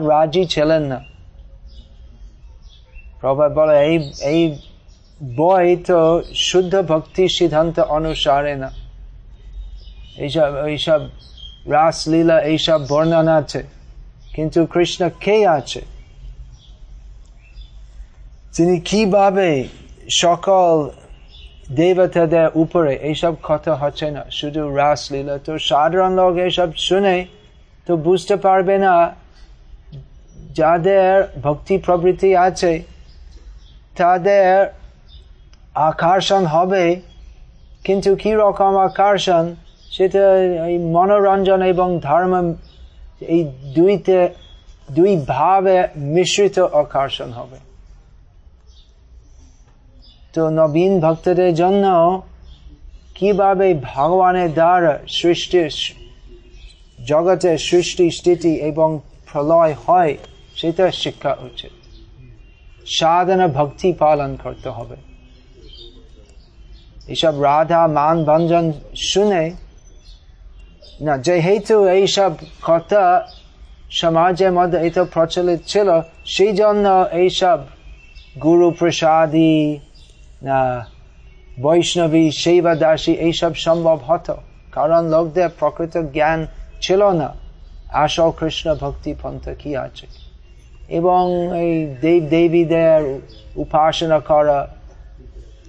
রাজি ছিলেন না প্রভাত বলে এই এই বই তো শুদ্ধ ভক্তি সিদ্ধান্ত অনুসারে না এইসব এইসব রাসলীলা এইসব বর্ণনা আছে। কিন্তু কৃষ্ণ কে আছে? তিনি কীভাবে সকল দেবতাদের উপরে এইসব কথা হচ্ছে না? শুধু রাসলীলা তো সাধারণ লোক এইসব শুনে তো বুঝতে পারবে না। যাদের ভক্তি প্রবৃত্তি আছে, তাদের আকর্ষণ হবে। কিন্তু কি রকম আকর্ষণ? সেটা এই মনোরঞ্জন এবং ধর্ম, এই দুইতে, দুই ভাবে মিশ্রিত আকর্ষণ হবে। তো নবীন ভক্তদের জন্য কীভাবে ভগবানের দ্বারা সৃষ্টি জগতের সৃষ্টি, স্থিতি এবং প্রলয় হয়, সেটা শিক্ষা উচিত। সাধনা ভক্তি পালন করতে হবে। এসব রাধা, মান, ভঞ্জন শুনে না যেহেতু এইসব কথা সমাজের মধ্যে এটা প্রচলিত ছিল সেই জন্য এইসব গুরু প্রসাদী না বৈষ্ণবী সেবা দাসী এইসব সম্ভব হতো কারণ লোকদের প্রকৃত জ্ঞান ছিল না আসল কৃষ্ণ ভক্তি পন্থ কি আছে এবং এই দেব দেবীদের উপাসনা করা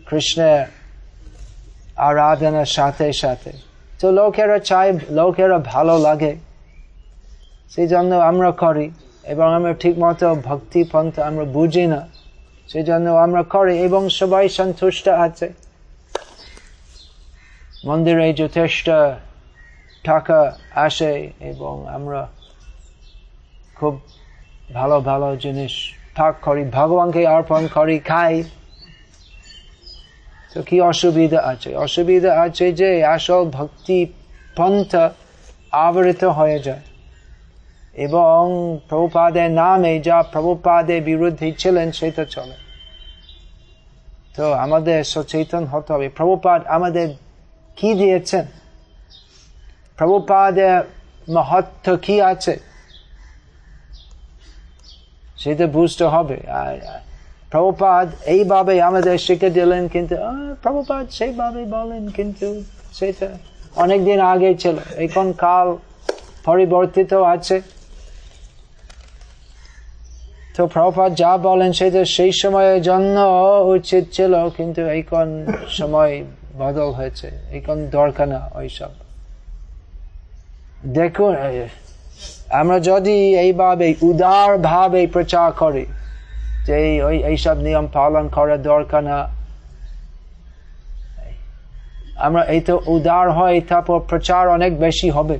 কৃষ্ণের আরাধনার সাথে সাথে তো লোকেরা চাই লোকেরা ভালো লাগে। সেই জন্য আমরা করি এবং আমরা ঠিক মতো ভক্তি পন্থ আমরা বুঝি না। সেই জন্য আমরা করি এবং সবাই সন্তুষ্ট আছে। মন্দিরে যথেষ্ট টাকা আসে এবং আমরা খুব ভালো ভালো জিনিস ঠাক করি, ভগবানকে অর্পণ করি, খাই। তো কি অসুবিধা আছে অসুবিধা আছে যে আসল ভক্তি পন্থা আবৃত হয়ে যায় এবং প্রভুপাদের নামে যা প্রভুপাদের বিরুদ্ধে ছিলেন সেটা চলে তো আমাদের সচেতন হতে হবে প্রভুপাদ আমাদের কি দিয়েছেন প্রভুপাদের মহত্ব কি আছে সেটা বুঝতে হবে আর প্রভুপাদ এইভাবে আমাদের শিখে দিলেন কিন্তু প্রভুপাদ সেইভাবে বলেন কিন্তু সেটা অনেকদিন আগে ছিল, এখন কাল পরিবর্তিত আছে। তো প্রভুপাদ যা বলেন সেটা সেই সময়ের জন্য উচিত ছিল, কিন্তু এখন সময় বদল হয়েছে, এখন দরকার না ওইসব। দেখুন, আমরা যদি এইভাবে উদার ভাবে প্রচার করি যে ওই এইসব নিয়ম পালন করা দরকার না। আমরা এই তো উদার হয়, তারপর প্রচার অনেক বেশি হবে।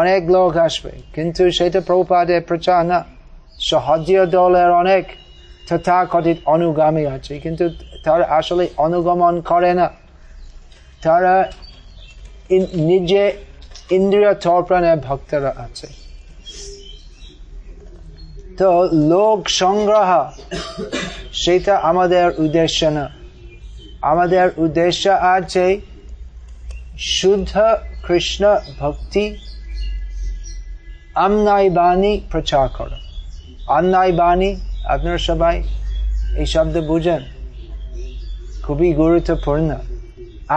অনেক লোক আসবে, কিন্তু সেটা প্রভুপাদের প্রচার না। সহজ দলের অনেক তথাকথিত অনুগামী আছে, কিন্তু তারা আসলে অনুগমন করে না। তারা নিজে ইন্দ্রিয় তর্পণের ভক্তরা আছে। তো লোক সংগ্রহ, সেটা আমাদের উদ্দেশ্য না। আমাদের উদ্দেশ্য আছে শুদ্ধ কৃষ্ণ ভক্তি আমনাই বাণী প্রচার করা। অন্যায় বাণী, আপনারা সবাই এই শব্দ বুঝেন, খুবই গুরুত্বপূর্ণ।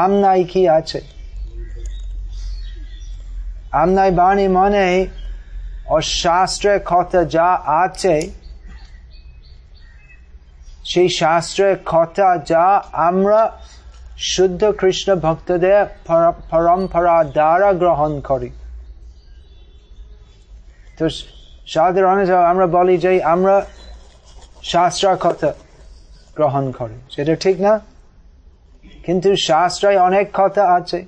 আমনাই কি আছে? আমনাই বাণী মানে অশাস্ত্রের কথা যা আছে, সেই শাস্ত্রের কথা যা আমরা শুদ্ধ কৃষ্ণ ভক্তদের পরম্পরা দ্বারা গ্রহণ করি। তো সাধারণত আমরা বলি যে আমরা শাস্ত্র কথা গ্রহণ করি। সেটা ঠিক না? কিন্তু শাস্ত্রে অনেক কথা আছে।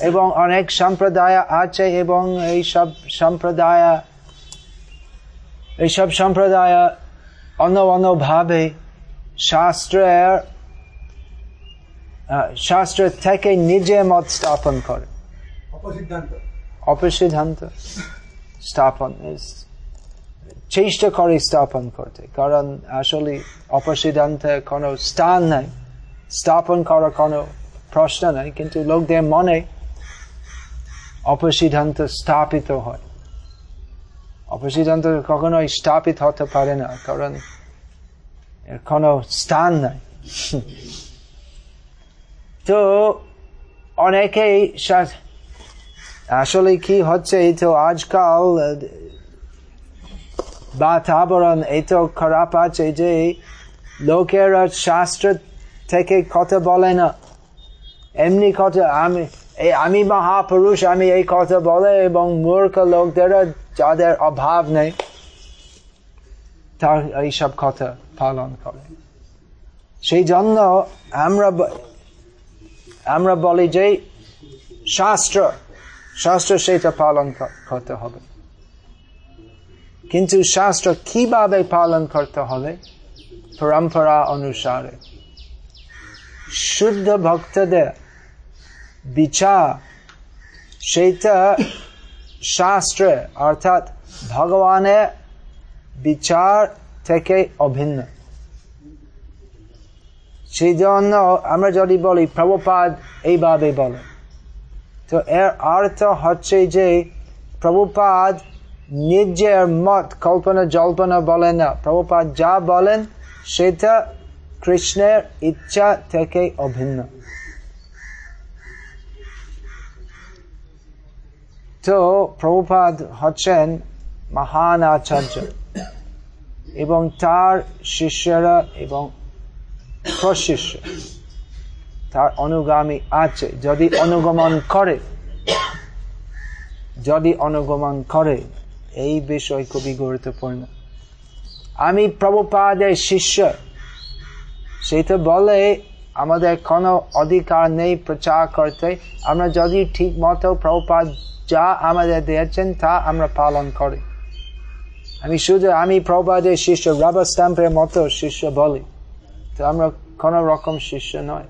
এবং অনেক সম্প্রদায় আছে এবং এই সব সম্প্রদায় এইসব সম্প্রদায় অন্য অন্য ভাবে শাস্ত্রের শাস্ত্র থেকে নিজে মত স্থাপন করে। অপসিদ্ধান্ত। স্থাপন চেষ্টা করে স্থাপন করতে। কারণ আসলে অপসিদ্ধান্তে কোনো স্থান নাই। স্থাপন করা কোনো প্রশ্ন নাই, কিন্তু লোকদের মনে অপসিদ্ধান্ত স্থাপিত হয়। অপসিদ্ধান্ত কখনোই স্থাপিত হতে পারে না, কারণ এর কোনো স্থান নাই। তো অনেকেই আসলে কি হচ্ছে, এই তো আজকাল বাতাবরণ এই তো খারাপ আছে যে লোকেরা শাস্ত্র থেকে কথা বলে না। এমনি কথা আমি এই আমি মহাপুরুষ আমি এই কথা বলে এবং মূর্খ লোকদের যাদের অভাব নেই তার এইসব কথা পালন করে সেই জন্য আমরা আমরা বলি যে শাস্ত্র শাস্ত্র সেটা পালন করতে হবে কিন্তু শাস্ত্র কীভাবে পালন করতে হবে পরম্পরা অনুসারে শুদ্ধ ভক্তদের বিচার সেইটা শাস্ত্রে, অর্থাৎ ভগবানের বিচার থেকে অভিন্ন। সেই জন্য আমরা যদি বলি, প্রভুপাদ এইভাবে বলে। তো এর অর্থ হচ্ছে যে, প্রভুপাদ নিজের মত কল্পনা জল্পনা বলেন না। প্রভুপাদ যা বলেন, সেটা কৃষ্ণের ইচ্ছা থেকে অভিন্ন। তো প্রভুপাদ হচ্ছেন মহান আচার্য এবং তার শিষ্যরা এবং প্রশিষ্য। তার অনুগামী আছে। যদি অনুগমন করে, যদি অনুগমন করে, এই বিষয় খুবই গুরুত্বপূর্ণ। আমি প্রভুপাদের শিষ্য। সেটা বলে, আমাদের কোনো অধিকার নেই প্রচার করতে। আমরা যদি ঠিক মতো প্রভুপাদ যা আমাদের দিয়েছেন, তা আমরা পালন করি। আমি শুধু, আমি প্রবাদের শিষ্য, রাবার স্ট্যাম্পের মতো শিষ্য বলি। তো আমরা কোন রকম শিষ্য নয়।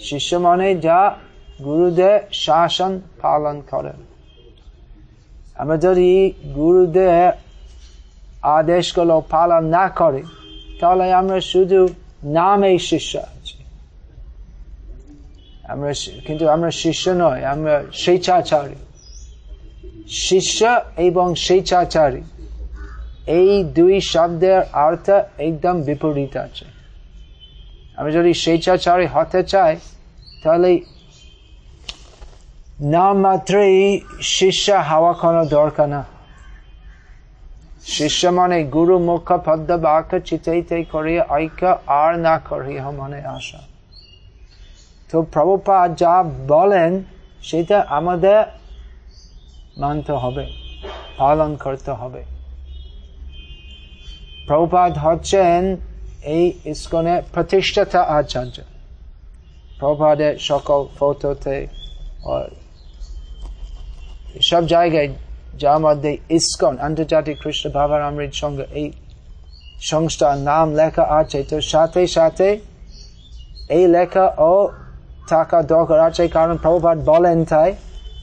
শিষ্য মানে যা গুরুদেব শাসন পালন করেন আমরা যদি গুরুদেব আদেশগুলো পালন না করি, তাহলে আমরা শুধু নামে শিষ্য আছি। আমরা কিন্তু আমরা শিষ্য নয়, আমরা স্বেচ্ছাচারী। শিষ্য এবং স্বেচ্ছাচারী এই দুই শব্দের অর্থ একদম বিপরীত আছে। আমি যদি স্বেচ্ছাচারী হতে চাই, তাহলে নাম মাত্রই শিষ্য হওয়া কোনো দরকার না। শিষ্য মানে গুরু মুখ পদ্ম বাক্য চিতাইতে করিয়া ঐক্য আর না করিয়া মনে আসা। তো প্রভুপা যা বলেন, সেটা আমাদের মানতে হবে, পালন করতে হবে। প্রভুপাদ হচ্ছেন এই ইস্কনে প্রতিষ্ঠাতা আচার্য। প্রভুপাদের সকল ফটোতে সব জায়গায় যার মধ্যে ইস্কন, আন্তর্জাতিক কৃষ্ণ ভাবার অমৃত সঙ্গে এই সংস্থার নাম লেখা আছে, তো সাথে সাথে এই লেখা ও থাকা দরকার আছে, কারণ প্রভুপাত বলেন তাই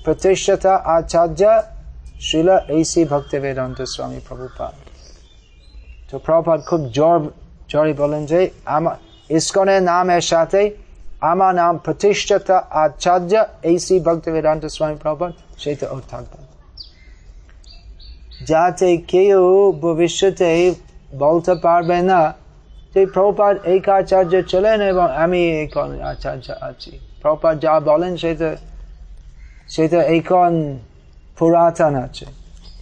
প্রতিষ্ঠাতা আচার্য শিল এইসি ভক্তি বেদান্ত স্বামী প্রভুপাত তো প্রভুপাত খুব জোর জোরে বলেন যে আমার ইস্কনের নামের সাথে আমার নাম প্রতিষ্ঠাতা আচার্য এইসি ভক্তি বেদান্ত স্বামী প্রভুপাত সেটা ও থাকবে যাতে কেউ ভবিষ্যতে বলতে পারবে না যে প্রভুপাত এই আচার্য ছিলেন এবং আমি এই আচার্য আছি প্রভুপাত যা বলেন সেটা সেটা এখন পুরাতন আছে,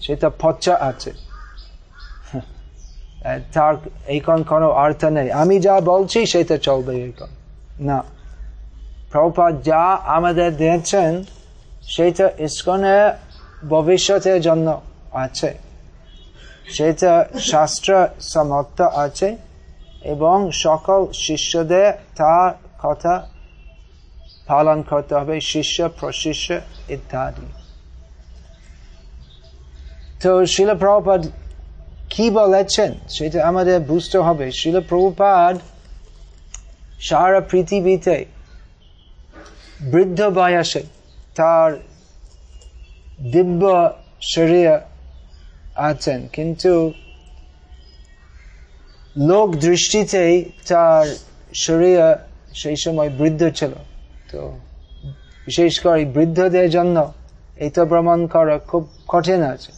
সেটা পচ্চা আছে। তার এখন কোনো অর্থ নেই। আমি যা বলছি সেটা চলবে এখন না প্রভুপাত যা আমাদের দিয়েছেন, সেটা ইস্কনে ভবিষ্যতের জন্য আছে। সেটা শাস্ত্র সমর্থ আছে এবং সকল শিষ্যদের তার কথা পালন করতে হবে, শিষ্য প্রশিষ্য। ইত্যাদি তো শিল প্রভুপাদ কি বলেছেন? সেটা আমাদের বুঝতে হবে। শিল প্রভুপাদ সারা পৃথিবীতে বৃদ্ধ বয়সে তার দিব্য শরীর আছেন। কিন্তু লোক দৃষ্টিতেই তার শরীর সেই সময় বৃদ্ধ ছিল। তো বিশেষ করে বৃদ্ধদের জন্য এই তো ভ্রমণ করা খুব কঠিন আছে।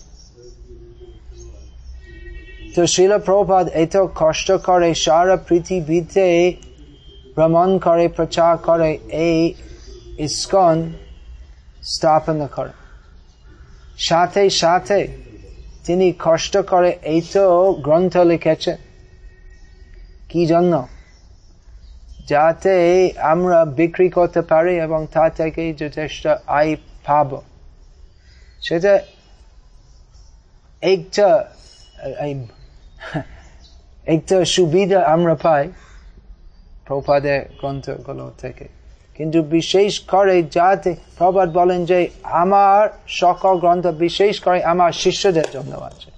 তো শিল প্রভাত এত কষ্ট করে সারা পৃথিবীতে ভ্রমণ করে, প্রচার করে, এই ইস্কন স্থাপন করে। সাথে সাথে তিনি কষ্ট করে এই তো গ্রন্থ লিখেছেন। কি জন্য? যাতে আমরা বিক্রি করতে পারি এবং তা থেকে যথেষ্ট আয় পাব। সেটা একটা একটা সুবিধা আমরা পাই প্রপাদের গ্রন্থগুলো থেকে। কিন্তু বিশেষ করে যাতে প্রবাদ বলেন যে আমার সকল গ্রন্থ বিশেষ করে আমার শিষ্যদের জন্য আছে।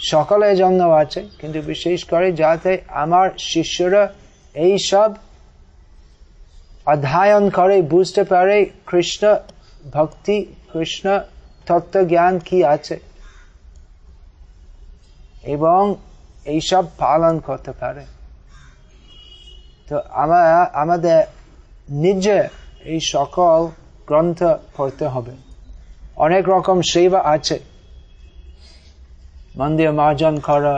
সকলের জন্য আছে, কিন্তু বিশেষ করে যাতে আমার শিষ্যরা এই সব অধ্যয়ন করে, বুঝতে পারে কৃষ্ণ ভক্তি, কৃষ্ণ তত্ত্ব জ্ঞান কি আছে, এবং এইসব পালন করতে পারে। তো আমরা, আমাদের নিজে এই সকল গ্রন্থ পড়তে হবে। অনেক রকম সেবা আছে। মন্দির মার্জন করা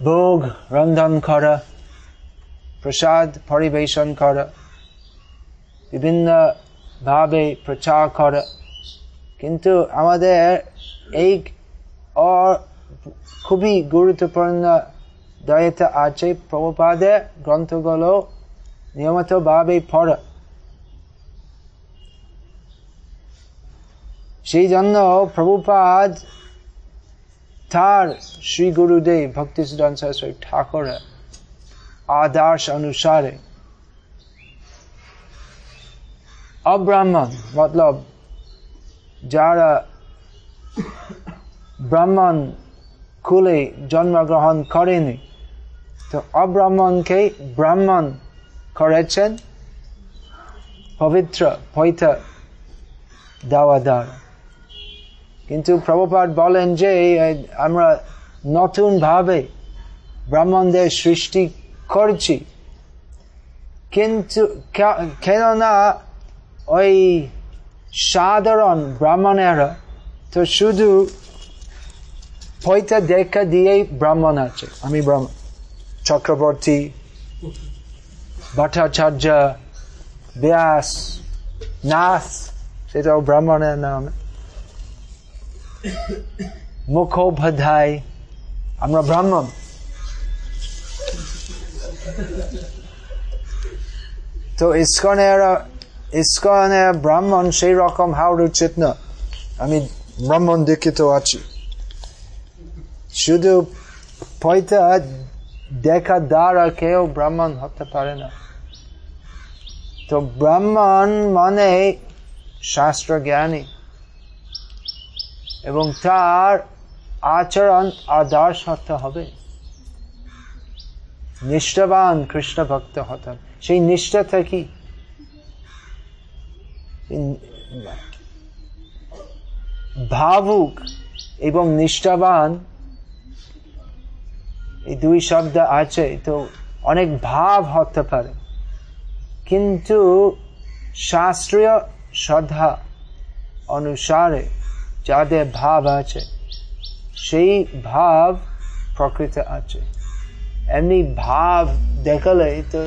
ভোগ রন্ধন করা প্রসাদ পরিবেশন করা বিভিন্ন ভাবে প্রচার করা কিন্তু আমাদের এই খুবই গুরুত্বপূর্ণ দায়িত্ব আছে প্রভুপাদের গ্রন্থগুলো নিয়মিত ভাবে পড়া সেই জন্য প্রভুপাদ তার শ্রী গুরুদেব ভক্তি সুদান সরস্বতী ঠাকুর আদর্শ অনুসারে অব্রাহ্মণ মতলব যারা ব্রাহ্মণ কুলে জন্মগ্রহণ করেনি তো অব্রাহ্মণকে ব্রাহ্মণ করেছেন পবিত্র পৈতা দেওয়া দ্বারা কিন্তু প্রভুপাত বলেন যে আমরা নতুন ভাবে ব্রাহ্মণদের সৃষ্টি করছি। কিন্তু কেননা ওই সাধারণ ব্রাহ্মণেরা তো শুধু পয়টা দেখা দিয়েই ব্রাহ্মণ আছে। আমি ব্রাহ্মণ চক্রবর্তী, ভট্টাচার্য, ব্যাস নাথ সেটাও ব্রাহ্মণের নাম। মুখোপাধ্যায়, আমরা ব্রাহ্মণ। তো ইস্কনের ইস্কনের ব্রাহ্মণ সেই রকম হাওড় উচিত না আমি ব্রাহ্মণ দীক্ষিত আছি। শুধু পয়তা দেখা দ্বারা কেউ ব্রাহ্মণ হতে পারে না। তো ব্রাহ্মণ মানে শাস্ত্র জ্ঞানী এবং তার আচরণ আদর্শ হতে হবে। নিষ্ঠাবান কৃষ্ণ ভক্ত হতে হবে সেই নিষ্ঠা থেকে ভাবুক এবং নিষ্ঠাবান এই দুই শব্দ আছে, তো অনেক ভাব হতে পারে। কিন্তু শাস্ত্রীয় শ্রদ্ধা অনুসারে যাদের ভাব আছে, সেই ভাব প্রকৃত আছে। এমনি ভাব দেখালে তো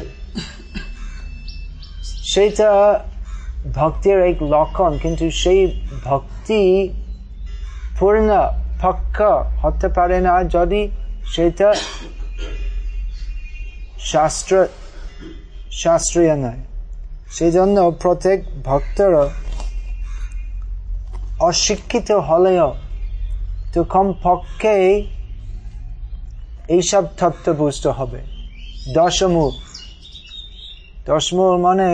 সেটা ভক্তির এক লক্ষণ, কিন্তু সেই ভক্তি পূর্ণ পক্ষ হতে পারে না যদি সেটা শাস্ত্র শাস্ত্রীয় নয়। সেই জন্য প্রত্যেক ভক্তরা অশিক্ষিত হলেও তো কমপক্ষে এইসব তত্ত্ব বুঝতে হবে। দশমূল দশমূল মানে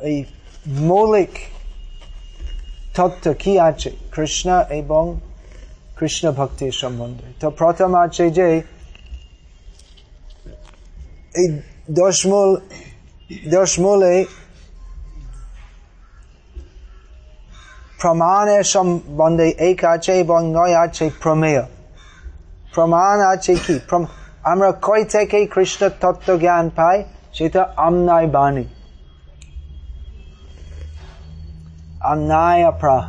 এই মৌলিক তত্ত্ব কি আছে? কৃষ্ণ এবং কৃষ্ণ ভক্তির সম্বন্ধে। তো প্রথম আছে যে এই দশমূল, দশমূলে প্রমাণের সম্বন্ধে এক আছে এবং নয় আছে প্রমেয় প্রমাণ আছে কি আমরা কই থেকে কৃষ্ণ তত্ত্ব জ্ঞান পাই সেটা আমনায় বাণী আমনায় প্রাহ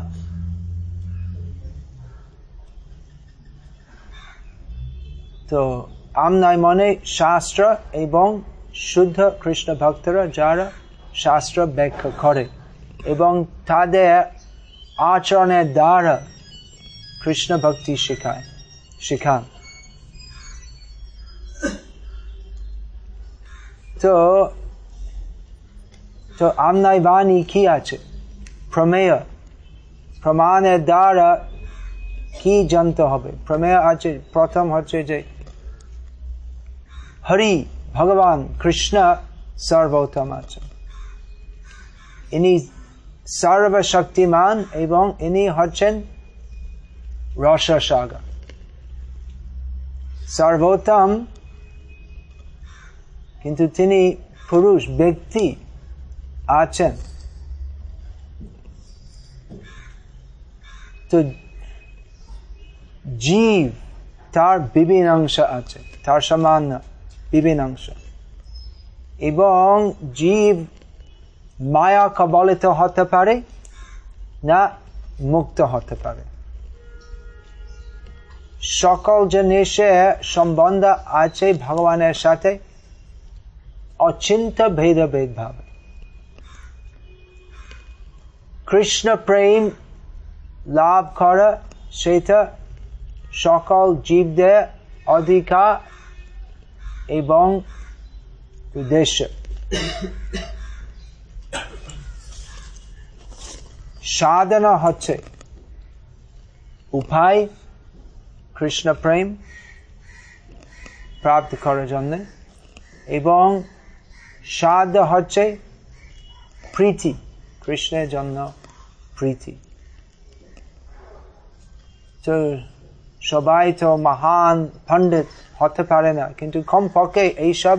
তো আমনায় মনে শাস্ত্র এবং শুদ্ধ কৃষ্ণ ভক্তরা যারা শাস্ত্র ব্যাখ্যা করে এবং তাদের আচরণের দ্বারা কৃষ্ণ ভক্তি শেখায় শেখান তো তো আমনাই বাণী কি আছে প্রমেয় প্রমাণের দ্বারা কি জানতে হবে প্রমেয় আছে প্রথম হচ্ছে যে হরি ভগবান কৃষ্ণ সর্বোত্তম আছে ইনি সর্বশক্তিমান এবং ইনি হচ্ছেন রসাগর সর্বোত্তম কিন্তু তিনি পুরুষ ব্যক্তি আছেন তো জীব তার বিভিন্ন অংশ আছে তার সমান বিভিন্ন অংশ এবং জীব মায়া কবলিত হতে পারে না মুক্ত হতে পারে। সকল জিনিসে সম্বন্ধ আছে ভগবানের সাথে, অচিন্ত ভেদভেদ ভাবে। কৃষ্ণ প্রেম লাভ করা, সেটা সকল জীবদের অধিকার এবং উদ্দেশ্য। সাধনা হচ্ছে। উপায়, কৃষ্ণ প্রেম প্রাপ্ত করার জন্য। এবং সাধ হচ্ছে প্রীতি, কৃষ্ণের জন্য প্রীতি। তো সবাই তো মহান পণ্ডিত হতে পারে না, কিন্তু কমপক্ষে এইসব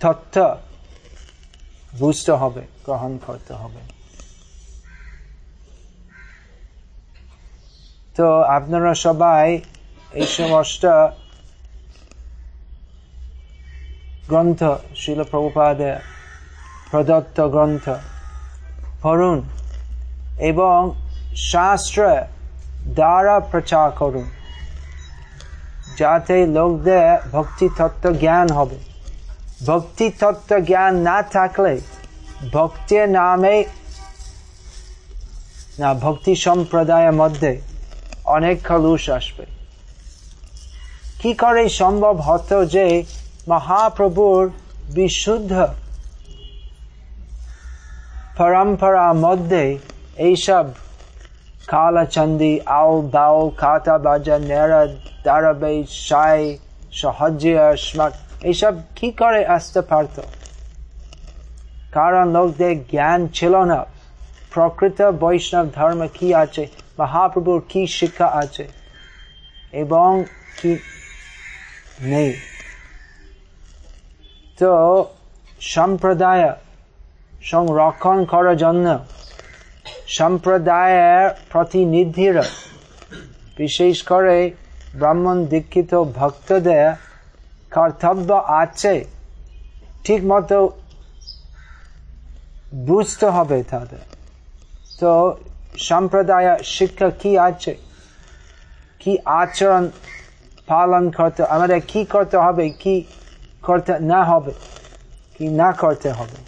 তথ্য বুঝতে হবে, গ্রহণ করতে হবে। তো আপনারা সবাই এই সমস্ত গ্রন্থ, শিল প্রভুপাদে প্রদত্ত গ্রন্থ পড়ুন এবং শাস্ত্র দ্বারা প্রচার করুন, যাতে লোকদের ভক্তি তত্ত্ব জ্ঞান হবে। ভক্তি তত্ত্ব জ্ঞান না থাকলে ভক্তির নামে, না, ভক্তি সম্প্রদায়ের মধ্যে অনেক খলুষ আসবে। কি করে সম্ভব হতো যে মহাপ্রভুর বিশুদ্ধ পরম্পরার মধ্যে এইসব কালাচন্দি আউ বাউল খাতা বাজা নেড়া দাঁড়াবে সাই স্মার্ট এইসব কি করে আসতে পারত? কারণ লোকদের জ্ঞান ছিল না। প্রকৃত বৈষ্ণব ধর্ম কি আছে? মহাপ্রভুর কি শিক্ষা আছে? এবং কি নেই? তো সম্প্রদায় সংরক্ষণ করার জন্য সম্প্রদায়ের প্রতিনিধিরা, বিশেষ করে ব্রাহ্মণ দীক্ষিত ভক্তদের কর্তব্য আছে, ঠিক মতো বুঝতে হবে তাদের। তো সম্প্রদায় শিক্ষা কি আছে কি আচরণ পালন করতে আমাদের কি করতে হবে কি করতে না হবে কি না করতে হবে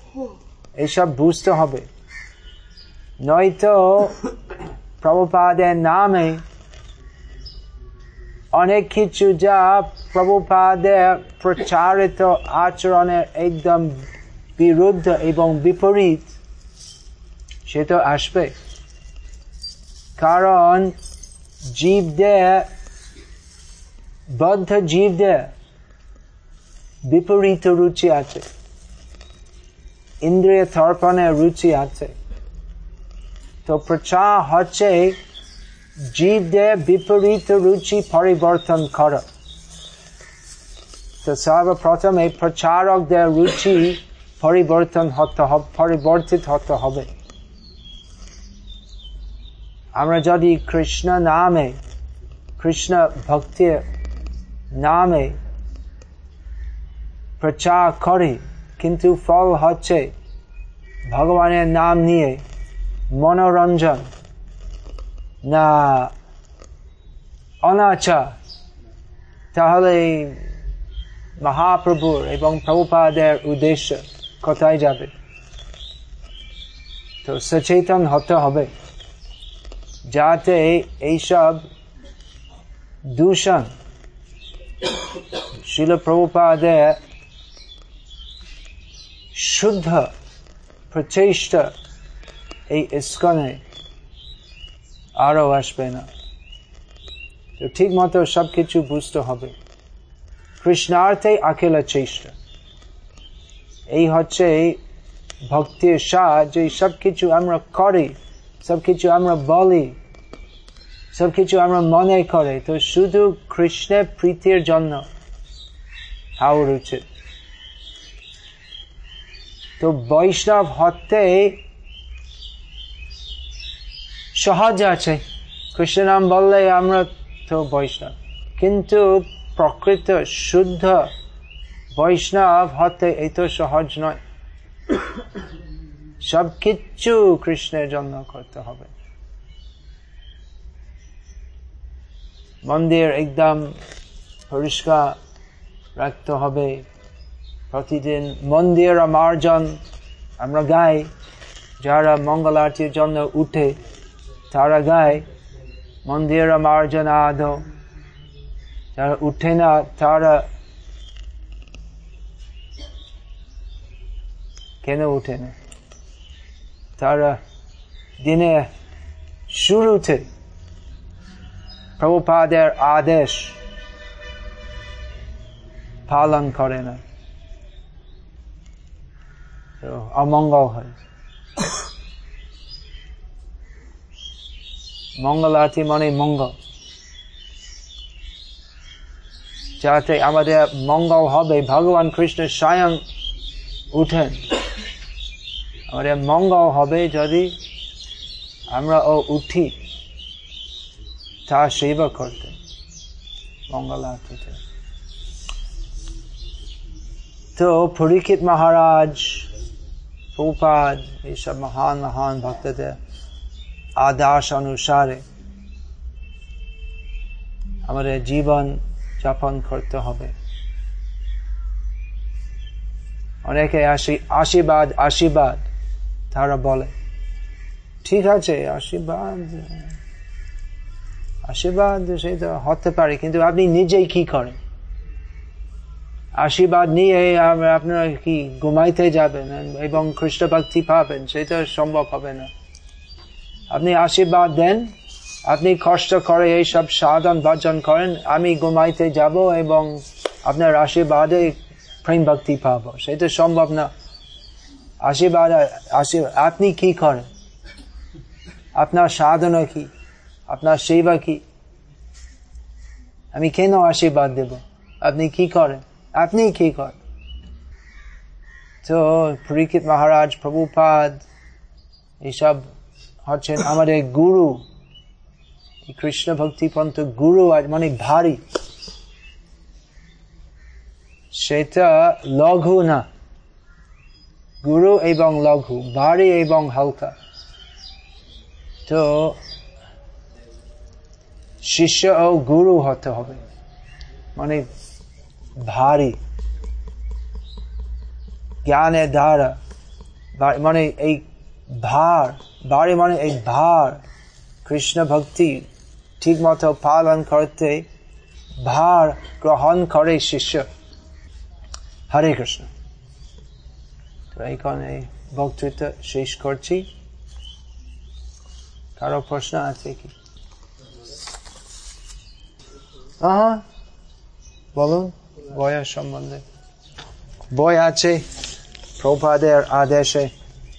এসব বুঝতে হবে নয়তো প্রভুপাদের নামে অনেক কিছু যা প্রভুপাদের প্রচারিত আচরণের একদম বিরুদ্ধ এবং বিপরীত সে তো আসবে কারণ জীব জীবদের বদ্ধ জীব জীবদের বিপরীত রুচি আছে। ইন্দ্রিয় তর্পণে রুচি আছে। তো প্রচার হচ্ছে জীব জীবদের বিপরীত রুচি পরিবর্তন করা। তো সর্বপ্রথমে এই প্রচারকদের রুচি পরিবর্তন হতে হবে, পরিবর্তিত হতে হবে। আমরা যদি কৃষ্ণ নামে, কৃষ্ণ ভক্তির নামে প্রচার করি, কিন্তু ফল হচ্ছে ভগবানের নাম নিয়ে মনোরঞ্জন, না অনাচার, তাহলে মহাপ্রভুর এবং প্রভুপাদের উদ্দেশ্য কোথায় যাবে? তো সচেতন হতে হবে। যাতে এইসব দূষণ শিল প্রভুপাদের শুদ্ধ প্রচেষ্টা এই ইস্কনে আরও আসবে না। তো ঠিক মতো সবকিছু বুঝতে হবে। কৃষ্ণার্থে আকেলা চেষ্টা। এই হচ্ছে ভক্তির সাজ যে সবকিছু আমরা করি। সবকিছু আমরা বলি সবকিছু আমরা মনে করে, তো শুধু কৃষ্ণের প্রীতির জন্য হওয়ার উচিত। তো বৈষ্ণব হতে সহজ আছে। কৃষ্ণ নাম বললে আমরা তো বৈষ্ণব। কিন্তু প্রকৃত শুদ্ধ বৈষ্ণব হতে এই তো সহজ নয়। সব কিচ্ছু কৃষ্ণের জন্য করতে হবে। মন্দির একদম পরিষ্কার রাখতে হবে। প্রতিদিন মন্দির মার্জন আমরা গাই, যারা মঙ্গল আরতির জন্য উঠে, তারা গায় মন্দির মার্জন আদ, যারা উঠে না, তারা কেন উঠে না? তারা দিনে শুরুতে প্রভুপাদের আদেশ পালন করে না। অমঙ্গল হয়। মঙ্গলার্থী মানে মঙ্গল। যাতে আমাদের মঙ্গল হবে, ভগবান কৃষ্ণ স্বয়ং উঠেন। আমাদের মঙ্গল হবে যদি আমরা ও উঠি তার সেবা করতে। মঙ্গল আরতিতে তো পরীক্ষিত মহারাজ প্রপাদ এইসব মহান মহান ভক্তদের আদাস অনুসারে আমাদের জীবন যাপন করতে হবে। অনেকে আসি আশীর্বাদ আশীর্বাদ। তারা বলে, ঠিক আছে, আশীর্বাদ আশীর্বাদ সেটা হতে পারে, কিন্তু আপনি নিজেই কি করেন? আশীর্বাদ নিয়ে আপনারা কি ঘুমাইতে যাবেন এবং খ্রিস্ট ভক্তি পাবেন সেটা সম্ভব হবে না। আপনি আশীর্বাদ দেন, আপনি কষ্ট করে এইসব সাধন ভজন করেন, আমি ঘুমাইতে যাব এবং আপনার আশীর্বাদে প্রেম ভক্তি পাবো সেটা সম্ভব না। আশীর্বাদ আশীর্বাদ আপনি কি করেন? আপনার সাধনা কি? আপনার সেবা কি? আমি কেন আশীর্বাদ দেব? আপনি কি করেন? আপনি কি করেন? তো পরীক্ষিত মহারাজ প্রভুপাদ এইসব হচ্ছেন আমাদের গুরু। কৃষ্ণ ভক্তি পন্থ গুরু আজ মানে ভারী। সেটা লঘু না। গুরু এবং লঘু ভারী এবং হালকা। তো শিষ্য ও গুরু হতে হবে। মানে ভারী। জ্ঞানের দ্বারা। মানে এই ভার ভারী মানে এই ভার। কৃষ্ণ ভক্তি ঠিক মতো পালন করতে ভার গ্রহণ করে শিষ্য। হরে কৃষ্ণ। এইখানে বক্তৃতা শেষ করছি কারও প্রশ্ন আছে কি বলুন বয়ের সম্বন্ধে বই আছে প্রভাদের আদেশে